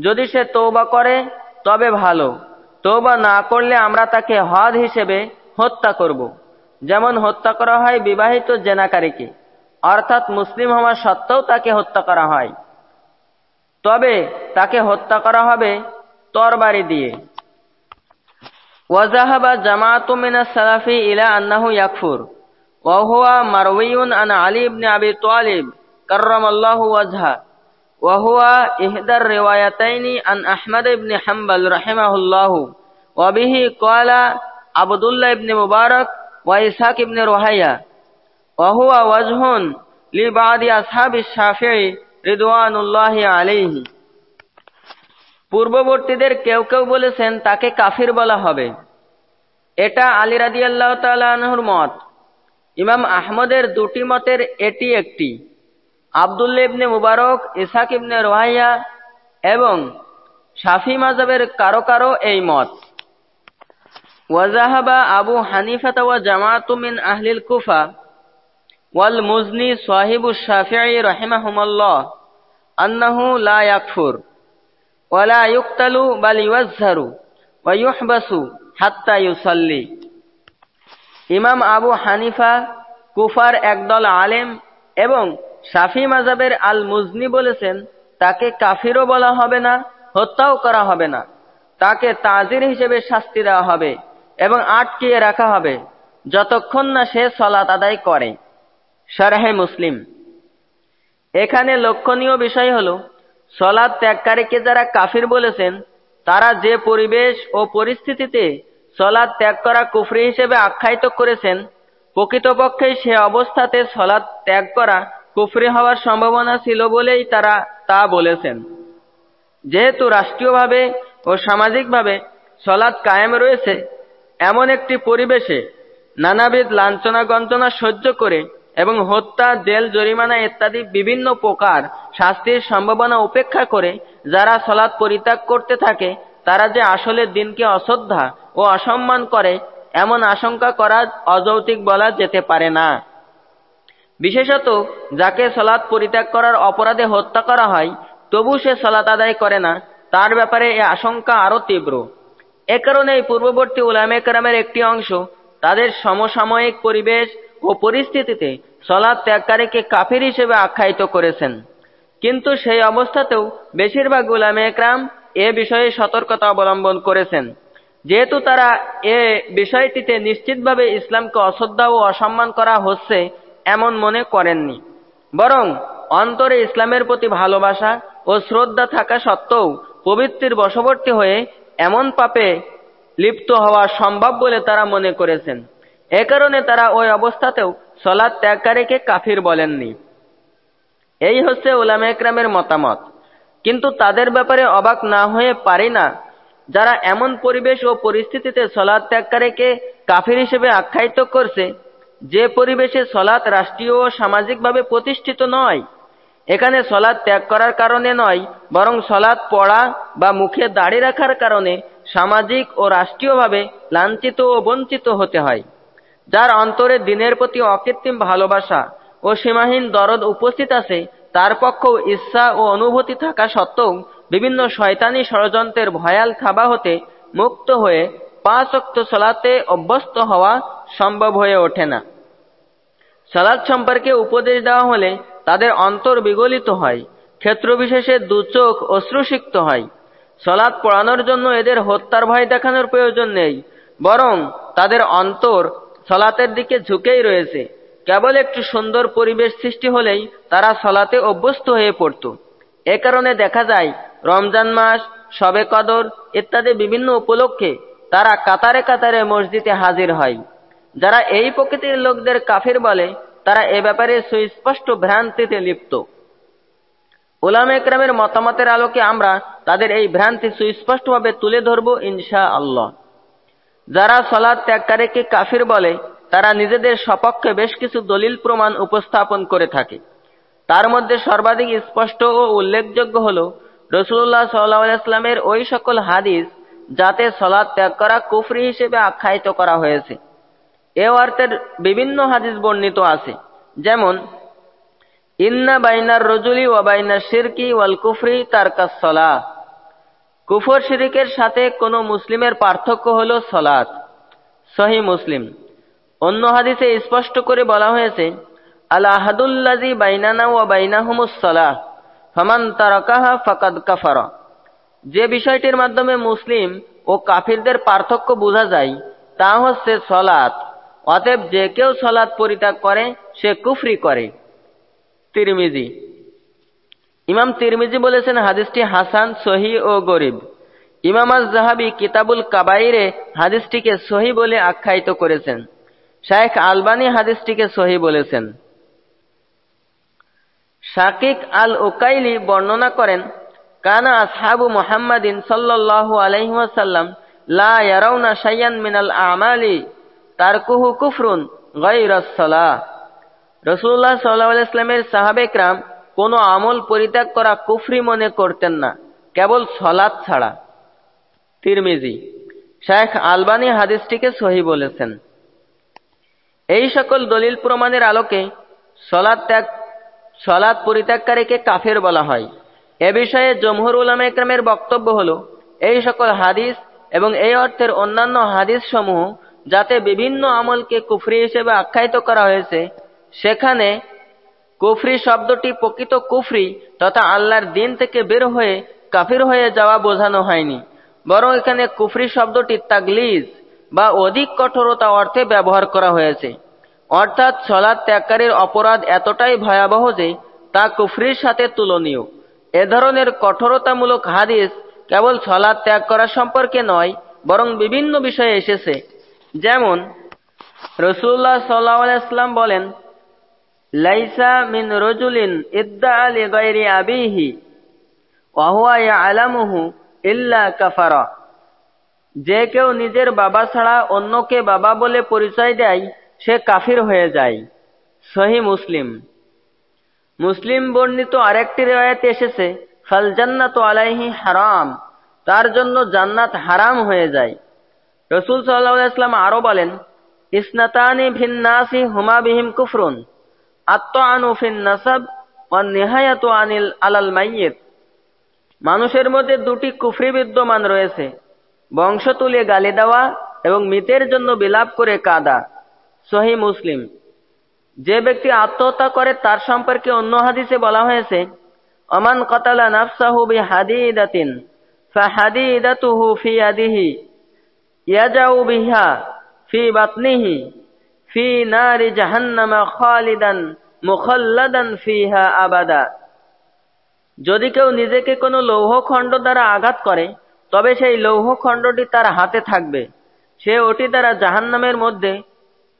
যদি সে তৌবা করে, তবে ভালো। তৌবা না করলে আমরা তাকে হদ হিসেবে হত্যা করব। যেমন হত্যা করা হয় বিবাহিত জেনাকারীকে, অর্থাৎ মুসলিম হওয়া সত্ত্বেও তাকে হত্যা করা হয়। তবে তাকে হত্যা করা হবে তরবারি দিয়ে। ওয়াজাহাবা জামাতু মিনাস সালাফি ইলা আন্নাহু ইয়াকফুর ওয়া হুয়া মারউইয়ুন আন আলী ইবনে আবি তালিব কাররামাল্লাহু ওয়াজহা ওয়া হুয়া ইহদার রিওয়ায়াতাইনি আন আহমদ ইবনে হাম্বল রাহিমাহুল্লাহু ওয়া বিহি ক্বালা আবদুল্লাহ ইবনে মুবারক ওয়া ইসহাক ইবনে রুহাইয়া ওয়া হুয়া ওয়াজহুন লিবাদি আসহাবিশ শাফিঈ রিদওয়ানুল্লাহি আলাইহি পূর্ববর্তীদের কেউ কেউ বলেছেন তাকে কাফির বলা হবে। এটা আলী রাদি আল্লাহ তালুর মত। ইমাম আহমদের দুটি মতের এটি একটি। আবদুল্লা ইবনে মুবারক ইসাক ইবনে রোহাইয়া এবং শাফি মাজাবের কারও কারও এই মত। ওয়াজাহাবা আবু হানিফাত ওয়া জামাতু মিন আহলিল কুফা ওয়াল মুজনি সাহিবু শাফিঈ রাহিমাহুমাল্লাহ আন্নাহু লা ইয়াকফুর। ওয়ালা ইউক্তালু বাল ইউয়াজ্জারু ওয়া ইউহবাসু হাত্তা ইউসাল্লি। ইমাম আবু হানিফা কুফার একদল আলেম এবং শাফি মাজাবের আল মুজনি বলেছেন, তাকে কাফিরও বলা হবে না, হত্যাও করা হবে না। তাকে তাজির হিসেবে শাস্তি দেওয়া হবে এবং আটকিয়ে রাখা হবে যতক্ষণ না সে সলাত আদায় করে। সারাহে মুসলিম। এখানে লক্ষণীয় বিষয় হল সলাদ ত্যাগকারীকে যারা কাফির বলেছেন, তারা যে পরিবেশ ও পরিস্থিতিতে সলাদ ত্যাগ করা কুফরি হিসেবে আখ্যায়িত করেছেন, প্রকৃতপক্ষে সে অবস্থাতে সলাদ ত্যাগ করা কুফরি হওয়ার সম্ভাবনা ছিল বলেই তারা তা বলেছেন। যেহেতু রাষ্ট্রীয়ভাবে ও সামাজিকভাবে সলাদ কায়েম রয়েছে, এমন একটি পরিবেশে নানাবিধ লাঞ্ছনা গঞ্চনা সহ্য করে এবং হত্যা, জেল, জরিমানা ইত্যাদি বিভিন্ন প্রকার শাস্তির সম্ভাবনা উপেক্ষা করে যারা সলাৎ পরিত্যাগ করতে থাকে, তারা যে আসলে দিনকে অশ্রদ্ধা ও অসম্মান করে, এমন আশঙ্কা করা অযৌতিক বলা যেতে পারে না। বিশেষত যাকে সলাৎ পরিত্যাগ করার অপরাধে হত্যা করা হয়, তবু সে সলাৎ আদায় করে না, তার ব্যাপারে এ আশঙ্কা আরও তীব্র। এ কারণে পূর্ববর্তী উলামে কেরামের একটি অংশ তাদের সমসাময়িক পরিবেশ ও পরিস্থিতিতে সলাদ ত্যাগকারীকে কাফির হিসেবে আখ্যায়িত করেছেন। কিন্তু সেই অবস্থাতেও বেশিরভাগ গুলামে একরাম এ বিষয়ে সতর্কতা অবলম্বন করেছেন। যেহেতু তারা এ বিষয়টিতে নিশ্চিতভাবে ইসলামকে অশ্রদ্ধা ও অসম্মান করা হচ্ছে এমন মনে করেননি। বরং অন্তরে ইসলামের প্রতি ভালোবাসা ও শ্রদ্ধা থাকা সত্ত্বেও পবিত্রের বশবর্তী হয়ে এমন পাপে লিপ্ত হওয়া সম্ভব বলে তারা মনে করেছেন। এ কারণে তারা ওই অবস্থাতেও সলাদ ত্যাগকারীকে কাফির বলেননি। এই হচ্ছে ওলামে একরামের মতামত। কিন্তু তাদের ব্যাপারে অবাক না হয়ে পারি না যারা এমন পরিবেশ ও পরিস্থিতিতে সলাদ ত্যাগকারীকে কাফির হিসেবে আখ্যায়িত করছে, যে পরিবেশে সলাৎ রাষ্ট্রীয় ও সামাজিকভাবে প্রতিষ্ঠিত নয়। এখানে সলাৎ ত্যাগ করার কারণে নয়, বরং সলাৎ পড়া বা মুখে দাড়ি রাখার কারণে সামাজিক ও রাষ্ট্রীয়ভাবে লাঞ্ছিত ও বঞ্চিত হতে হয়। যার অন্তরে দিনের প্রতি অকৃত্রিম ভালোবাসা ও সীমাহীন দরদ উপস্থিত আছে, তার পক্ষেও ইচ্ছা ও অনুভূতি থাকা সত্ত্বেও বিভিন্ন শয়তানি ষড়যন্ত্রের ভয়াল থাবা হতে মুক্ত হয়ে পাঁচ অক্ত সলাতে অভ্যস্ত হওয়া সম্ভব হয়ে ওঠে না। সালাদ সম্পর্কে উপদেশ দেওয়া হলে তাদের অন্তর বিগলিত হয়, ক্ষেত্রবিশেষে দু চোখ অশ্রুসিক্ত হয়। সলাদ পড়ানোর জন্য এদের হত্যার ভয় দেখানোর প্রয়োজন নেই, বরং তাদের অন্তর সলাতের দিকে ঝুঁকেই রয়েছে। কেবল একটু সুন্দর পরিবেশ সৃষ্টি হলেই তারা সলাতে অভ্যস্ত হয়ে পড়ত। এ কারণে দেখা যায়, রমজান মাস সবে কদর ইত্যাদি বিভিন্ন উপলক্ষে তারা কাতারে কাতারে মসজিদে হাজির হয়। যারা এই প্রকৃতির লোকদের কাফির বলে, তারা এ ব্যাপারে সুস্পষ্ট ভ্রান্তিতে লিপ্ত। ওলাম একরামের মতামতের আলোকে আমরা তাদের এই ভ্রান্তি সুস্পষ্টভাবে তুলে ধরব ইনশা আল্লাহ যারা সলাদ ত্যাগকারীকে কাফির বলে, তারা নিজেদের সপক্ষে বেশ কিছু দলিল প্রমাণ উপস্থাপন করে থাকে। তার মধ্যে সর্বাধিক স্পষ্ট ও উল্লেখযোগ্য হল রসুল্লাহ সাল্লাহামের ওই সকল হাদিস যাতে সলাদ ত্যাগ করা কুফরি হিসেবে আখ্যায়িত করা হয়েছে। এ অর্থের বিভিন্ন হাদিস বর্ণিত আছে, যেমন, ইন্না বাইনার রজুলি ওয়া বাইনার শিরকি ওয়াল কুফরি তার কাসলা কুফর শিরিকের সাথে কোন মুসলিমের পার্থক্য হল সলাৎ। সহি মুসলিম। অন্য হাদিসে স্পষ্ট করে বলা হয়েছে আলাহাদুল্লাজি বাইনানা ওয়া বাইনাহুমুস ফমান তারাকাহা ফাকাদ কাফারা। যে বিষয়টির মাধ্যমে মুসলিম ও কাফিরদের পার্থক্য বোঝা যায়, তা হচ্ছে সলাৎ। অতএব যে কেউ সলাৎ পরিত্যাগ করে, সে কুফরি করে। তিরমিজি। ইমাম তিরমিজি বলেছেন, হাদিসটি হাসান, সহি ও গরিব। ইমাম আজ জাহাবি কিতাবুল কাবাইরে হাদিসটিকে সহি বলে আখ্যায়িত করেছেন। শায়েখ আলবানি হাদিসটিকে সহি বলেছেন। শাকিক আল ওকাইলি বর্ণনা করেন, কানা আসহাবু মুহাম্মাদিন সাল্লাল্লাহু আলাইহি ওয়াসাল্লাম লা মিনাল আমালি তারকুহু কুফরুন গায়রাস সালাহ। রাসূলুল্লাহ সাল্লাল্লাহু সাহাবেকরাম কোনো আমল পরিত্যাগ করা কুফরি মনে করতেন না, কেবল সলাৎ ছাড়া। তিরমিজি শেখ আলবানি হাদিসটিকে সহি বলেছেন। এই সকল দলিল প্রমাণের আলোকে সলাৎ ত্যাগ, সলাৎ পরিত্যাগকারীকে কাফের বলা হয়। এ বিষয়ে জমহুর উলামা একরামের বক্তব্য হল, এই সকল হাদিস এবং এই অর্থের অন্যান্য হাদিস সমূহ যাতে বিভিন্ন আমলকে কুফরি হিসেবে আখ্যায়িত করা হয়েছে, সেখানে কুফরি শব্দটি প্রকৃত কুফরি তথা আল্লাহর দিন থেকে বের হয়ে কাফির হয়ে যাওয়া বোঝানো হয়নি। বরং এখানে কুফরি শব্দটি তাগলিজ বা অধিক কঠোরতা অর্থে ব্যবহার করা হয়েছে। অর্থাৎ সলাদ ত্যাগকারীর অপরাধ এতটাই ভয়াবহ যে তা কুফরির সাথে তুলনীয়। এ ধরনের কঠোরতামূলক হাদিস কেবল সলাদ ত্যাগ করা সম্পর্কে নয়, বরং বিভিন্ন বিষয়ে এসেছে। যেমন রসুল্লাহ সাল্লাহাম বলেন লাইসা মিন রজুলিন ইদ্দা আলী গৈরি আবিহি ওয়াহুয়া আলামুহু ইল্লা কাফারা। যে কেউ নিজের বাবা ছাড়া অন্যকে বাবা বলে পরিচয় দেয়, সে কাফির হয়ে যায়। সহি মুসলিম। মুসলিম বর্ণিত আরেকটি রেওয়ায়তে এসেছে, ফাল জান্নাত আলাইহি হারাম, তার জন্য জান্নাত হারাম হয়ে যায়। রসুল সাল্লাহাম আরও বলেন, ইসনাতানি ভিন্নাসি হুমা বিহিম কুফরুন। নাসাব আনিল আলাল মাইয়েত। মানুষের মধ্যে দুটি কুফরি বিদ্যমান রয়েছে। বংশ তুলে গালি দেওয়া এবং মৃতের জন্য বিলাপ করে কাদা। সহি মুসলিম। যে ব্যক্তি আত্মহত্যা করে তার সম্পর্কে অন্য হাদিসে বলা হয়েছে, অমান কতালা নাফসাহু বি হাদিদাতিন ফাহাদিদাতুহু ফি আদিহি ইয়াজাউ বিহা ফি বাতনিহি। ফি নারি জাহান্নামা খালিদান, মুখাল্লাদান ফিহা আবাদা। যদি কেউ নিজেকে কোনো লৌহ খণ্ড দ্বারা আঘাত করে, তবে সেই লৌহ খণ্ডটি তার হাতে থাকবে। সে ওটি দ্বারা জাহান্নামের মধ্যে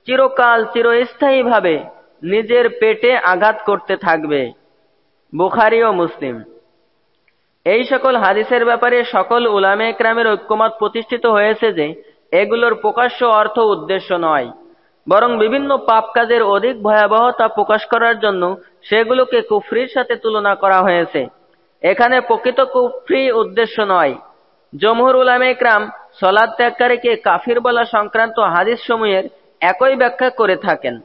চিরকাল চিরস্থায়ীভাবে নিজের পেটে আঘাত করতে থাকবে। বুখারি ও মুসলিম। এই সকল হাদিসের ব্যাপারে সকল উলামে ক্রামের ঐক্যমত প্রতিষ্ঠিত হয়েছে যে, এগুলোর প্রকাশ্য অর্থ উদ্দেশ্য নয়। বরং বিভিন্ন পাপ কাজের অধিক ভয়াবহতা প্রকাশ করার জন্য সেগুলোকে কুফরির সাথে তুলনা করা হয়েছে। এখানে প্রকৃত কুফরি উদ্দেশ্য নয়। জমহুর উলামে ইকরাম সলাদ ত্যাগকারীকে কাফির বলা সংক্রান্ত হাদিস সমূহের একই ব্যাখ্যা করে থাকেন।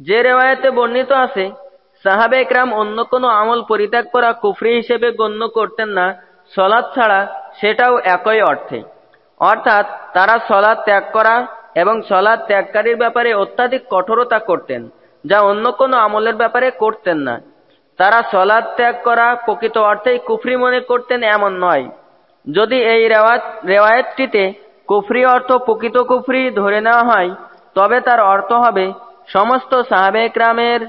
যে রেওয়ায়তে বর্ণিত আছে, সাহাবে একরাম অন্য কোনো আমল পরিত্যাগ করা কুফরি হিসেবে গণ্য করতেন না সলাদ ছাড়া সেটাও একই অর্থে। অর্থাৎ তারা সলাদ ত্যাগ করা এবং সলাদ ত্যাগকারীর ব্যাপারে অত্যাধিক কঠোরতা করতেন, যা অন্য কোনো আমলের ব্যাপারে করতেন না। তারা সলাদ ত্যাগ করা প্রকৃত অর্থেই কুফরি মনে করতেন এমন নয়। যদি এই রেওয়ায়তটিতে কুফরি অর্থ প্রকৃত কুফরি ধরে নেওয়া হয়, তবে তার অর্থ হবে, সমস্ত সাহাবেকরামের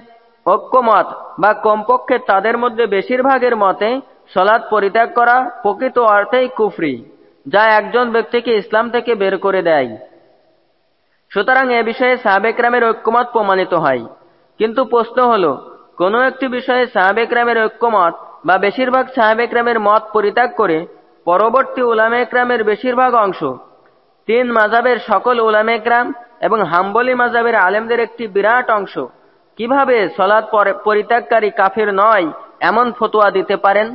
ঐক্যমত বা কমপক্ষে তাদের মধ্যে বেশিরভাগের মতে সলাদ পরিত্যাগ করা প্রকৃত অর্থেই কুফরি, যা একজন ব্যক্তিকে ইসলাম থেকে বের করে দেয়। সুতরাং এ বিষয়ে সাহাবেকরামের ঐক্যমত প্রমাণিত হয়। কিন্তু প্রশ্ন হল, কোনো একটি বিষয়ে সাহাবেকরামের ঐক্যমত বা বেশিরভাগ সাহাবেকরামের মত পরিত্যাগ করে পরবর্তী উলামেকরামের বেশিরভাগ অংশ, তিন মাজাবের সকল উলামেকরাম এবং হাম্বলি মাজাবের আলেমদের একটি বিরাট অংশ, কীভাবে সলাৎ পরিত্যাগকারী কাফের নয় এমন ফতোয়া দিতে পারেন?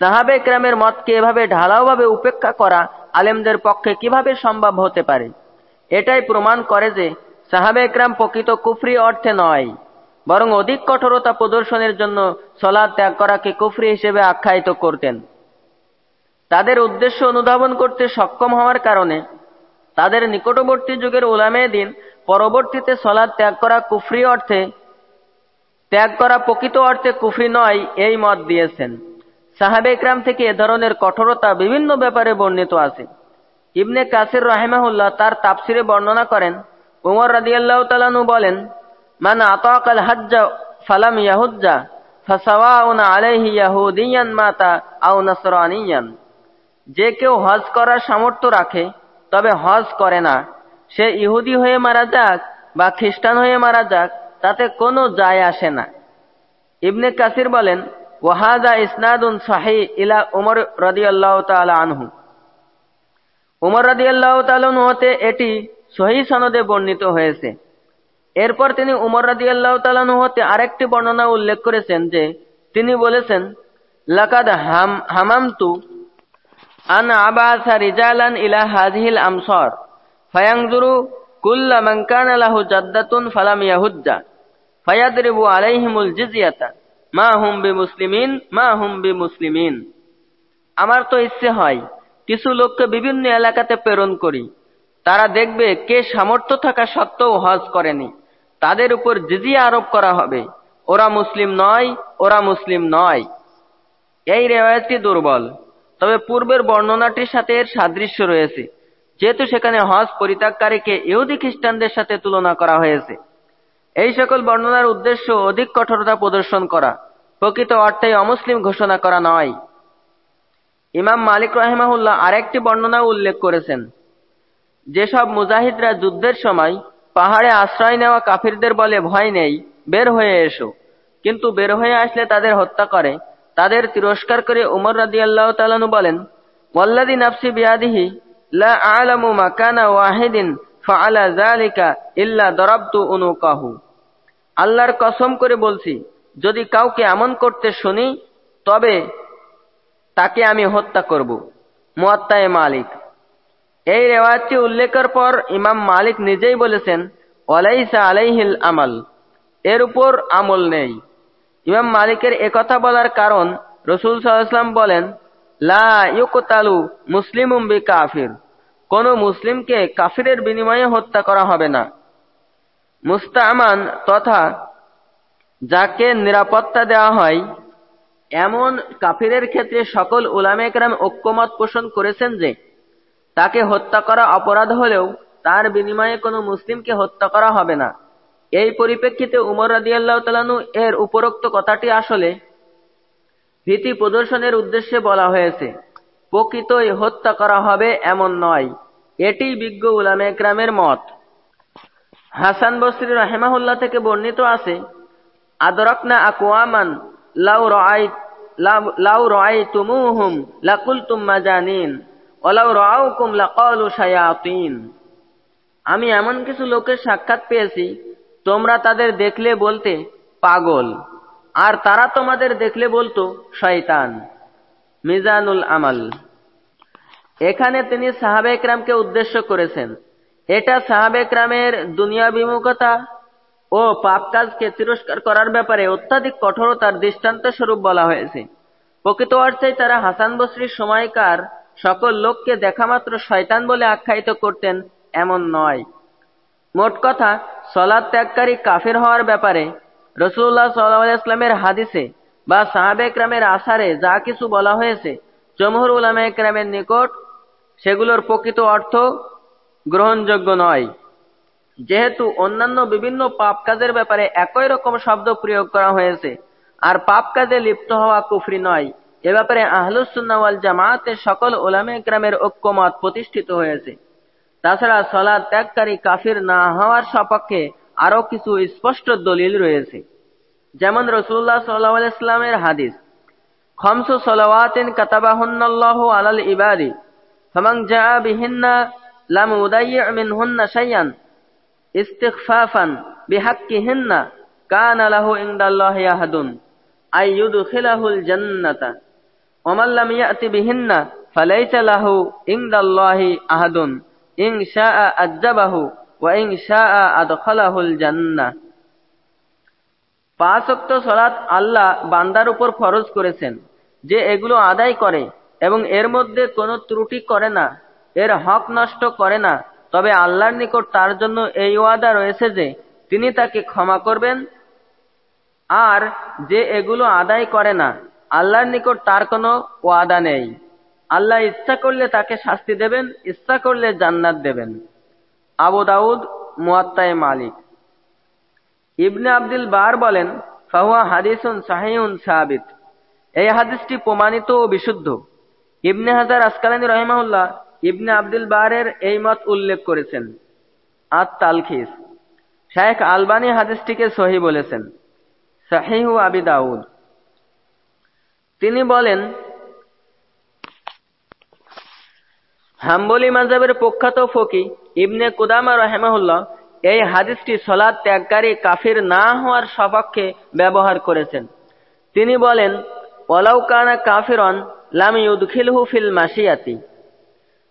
সাহাবে ক্রামের মতকে এভাবে ঢালাওভাবে উপেক্ষা করা আলেমদের পক্ষে কীভাবে সম্ভব হতে পারে? এটাই প্রমাণ করে যে সাহাবে ক্রাম প্রকৃত কুফরি অর্থে নয়, বরং অধিক কঠোরতা প্রদর্শনের জন্য সলাদ ত্যাগ করাকে কুফরি হিসেবে আখ্যায়িত করতেন। তাদের উদ্দেশ্য অনুধাবন করতে সক্ষম হওয়ার কারণে তাদের নিকটবর্তী যুগের ওলামে দিন পরবর্তীতে সলাদ ত্যাগ করা কুফরি অর্থে, ত্যাগ করা প্রকৃত অর্থে কুফরি নয় এই মত দিয়েছেন। সাহাবে ইকরাম থেকে এ ধরনের কঠোরতা বিভিন্ন ব্যাপারে বর্ণিত আছে। ইবনে কাসির রাহেমাহুল্লাহ তার তাপসিরে বর্ণনা করেন, উমর রাদিয়াল্লাহ তালানু বলেন, মান আতাকাল হাজ্জা ফালাম ইয়াহুজ্জা, ফাসাওয়াউন আলাইহি ইয়াহুদিয়ান মাতা আও নাসরানিয়ান। যে কেউ হজ করার সামর্থ্য রাখে, তবে হজ করে না। সে ইহুদি হয়ে মারা যাক বা খ্রিস্টান হয়ে মারা যাক, তাতে কোনো যায় আসে না। ইবনে কাসির বলেন, ওয়াহাদা ইসনাদুন সাহি ইলা উমর রদিয়াল্লাহ তালা আনহু। উমর রদিয়াল্লাহ তালন হতে এটি সহি সনদে বর্ণিত হয়েছে। এরপর তিনি উমর রাদিয়াল্লাহ তালানু হতে আরেকটি বর্ণনা উল্লেখ করেছেন যে, তিনি বলেছেন, লাকাদ হাম, হামামতু আন আবাসা রিজালান ইলা হাজহিল আমসর ফায়াংজুরু কুল্লা মান কানা লাহু জাদ্দাতুন ফালাম ইয়াহুজ্জা, ফায়াদরিবু আলাইহিমুল জিজিয়াতা মা হুম বি মুসলিমিন মা হুম বি মুসলিমিন আমার তো ইচ্ছে হয় কিছু লোককে বিভিন্ন এলাকাতে প্রেরণ করি। তারা দেখবে কে সামর্থ্য থাকা সত্ত্বেও হজ করেনি। তাদের উপর জিজিয়া আরোপ করা হবে, ওরা মুসলিম নয়, ওরা মুসলিম নয়। এই রেওয়ায়তটি দুর্বল। তবে পূর্বের বর্ণনাটির সাথে এর সাদৃশ্য রয়েছে, যেহেতু সেখানে হজ পরিত্যাগকারীকে ইহুদি খ্রিস্টানদের সাথে তুলনা করা হয়েছে। এই সকল বর্ণনার উদ্দেশ্য অধিক কঠোরতা প্রদর্শন করা, প্রকৃত অর্থে অমুসলিম ঘোষণা করা নয়। ইমাম মালিক রহেমাহুল্লাহ আরেকটি বর্ণনা উল্লেখ করেছেন। যেসব মুজাহিদরা যুদ্ধের সময় পাহাড়ে আশ্রয় নেওয়া কাফিরদের বলে ভয় নেই, বের হয়ে এসো। কিন্তু বের হয়ে আসলে তাদের হত্যা করে। তাদের তিরস্কার করে উমর রাদি আল্লাহ তালানু বলেন ওয়াল্লাদি নাফসি বিয়াদিহি লা ওয়াহিদিন আল্লাহর কসম করে বলছি, যদি কাউকে এমন করতে শুনি, তবে তাকে আমি হত্যা করব। মুয়াত্তায়ে মালিক। এই রেওয়াজটি উল্লেখের পর ইমাম মালিক নিজেই বলেছেন, ওয়ালাইসা আলাইহিল আমাল। এর উপর আমল নেই। ইমাম মালিকের একথা বলার কারণ রসুল সাল্লাম বলেন, লা ইউকতালু মুসলিম বি কাফির কোন মুসলিমকে কাফিরের বিনিময়ে হত্যা করা হবে না। মুস্তামান তথা যাকে নিরাপত্তা দেওয়া হয় এমন কাফিরের ক্ষেত্রে সকল উলামেকরাম ঐক্যমত পোষণ করেছেন যে, তাকে হত্যা করা অপরাধ হলেও তার বিনিময়ে কোনো মুসলিমকে হত্যা করা হবে না। এই পরিপ্রেক্ষিতে উমর রাদিয়াল্লাহ তালানু এর উপরোক্ত কথাটি আসলে ভীতি প্রদর্শনের উদ্দেশ্যে বলা হয়েছে, প্রকৃতই হত্যা করা হবে এমন নয়। এটি বিজ্ঞ উলামে একরামের মত। হাসান বসরি রাহেমাহুল্লাহ থেকে বর্ণিত আছে, আদরকনা আকুয়ামান লাউ রাই লাউ রাই তুমুহুম লাকুল তুম্মা জানিন ওলাউ রাউকুম লাকালু শায়াতিন। আমি এমন কিছু লোকের সাক্ষাৎ পেয়েছি, তোমরা তাদের দেখলে বলতে পাগল, আর তারা তোমাদের দেখলে বলতো শয়তান। মিজানুল আমাল। এখানে তিনি সাহাবে একরামকে উদ্দেশ্য করেছেন। এটা সাহাবে একরামের দুনিয়া বিমুখতা ও পাপ কাজকে তিরস্কার করার ব্যাপারে অত্যাধিক কঠোরতার দৃষ্টান্ত স্বরূপ বলা হয়েছে। প্রকৃত অর্থে তারা হাসান বসরির সময়কার সকল লোককে দেখামাত্র শয়তান বলে আখ্যায়িত করতেন এমন নয়। মোট কথা সলাদ ত্যাগকারী কাফের হওয়ার ব্যাপারে রসুল্লাহ সাল্লাহামের হাদিসে বা সাহাবেকরামের আসারে যা কিছু বলা হয়েছে, জমহুর উলামা একরামের নিকট, সেগুলোর প্রকৃত অর্থ গ্রহণযোগ্য নয়। যেহেতু অন্যান্য বিভিন্ন পাপ কাজের ব্যাপারে একই রকম শব্দ প্রয়োগ করা হয়েছে। আর পাপ কাজে লিপ্ত হওয়া কুফরি নয়। এ ব্যাপারে আহলুসুন্নাওয়াল জামাতের সকল ওলামে গ্রামের ঐক্যমত প্রতিষ্ঠিত হয়েছে। তাছাড়া সলা ত্যাগকারী কাফির না হওয়ার সপক্ষে আরও কিছু স্পষ্ট দলিল রয়েছে। যেমন রসুল্লাহ সাল্লাহ ইসলামের হাদিস, খমসু সলাওয়াতিন কাতাবাহুন্নাল্লাহ আলাল ইবাদি, ফামান জা বিহিন্না লাম উদাইয়্যা মিনহুন্না শাইয়ান ইস্তিগফাফান বিহাক্কিহিন্না কানা লাহু ইনদাল্লাহি আহাদুন আই ইউদখিলাহুল জান্নাতা ওমান লাম ইয়াতি বিহিন্না ফালাইসা লাহু ইনদাল্লাহি আহাদুন ইন শাআ আযাবাহু ওয়া ইন শাআ আদখালাহুল জান্নাহ পাঁচ ওয়াক্ত সালাত আল্লাহ বান্দার উপর ফরজ করেছেন যে এগুলো আদায় করে এবং এর মধ্যে কোনো ত্রুটি করে না, এর হক নষ্ট করে না। তবে আল্লাহর নিকট তার জন্য এই ওয়াদা রয়েছে যে, তিনি তাকে ক্ষমা করবেন। আর যে এগুলো আদায় করে না, আল্লাহর নিকট তার কোনো ওয়াদা নেই। আল্লাহ ইচ্ছা করলে তাকে শাস্তি দেবেন, ইচ্ছা করলে জান্নাত দেবেন। আবু দাউদ মুয়াত্তায় মালিক। ইবনে আব্দুল বার বলেন, ফাহুয়া হাদিসুন সাহিউন সাহাবিত এই হাদিসটি প্রমাণিত ও বিশুদ্ধ। ইবনে হাজার আসকালানি রহিমাউল্লাহ ইবনে আব্দুল বারের এই মত উল্লেখ করেছেন। আত তালখিস শায়েখ আলবানি হাদিসটিকে সহি বলেছেন। সাহিহু আবি দাউদ। তিনি বলেন, হাম্বলি মাজাবের প্রখ্যাত ফকি ইবনে কুদামা রহেমাহুল্লাহ এই হাদিসটি সলাদ ত্যাগকারী কাফির না হওয়ার সপক্ষে ব্যবহার করেছেন। তিনি বলেন ওলাউকানা কাফিরন লাম ইউদখিলহু ফিল মাসিয়াতি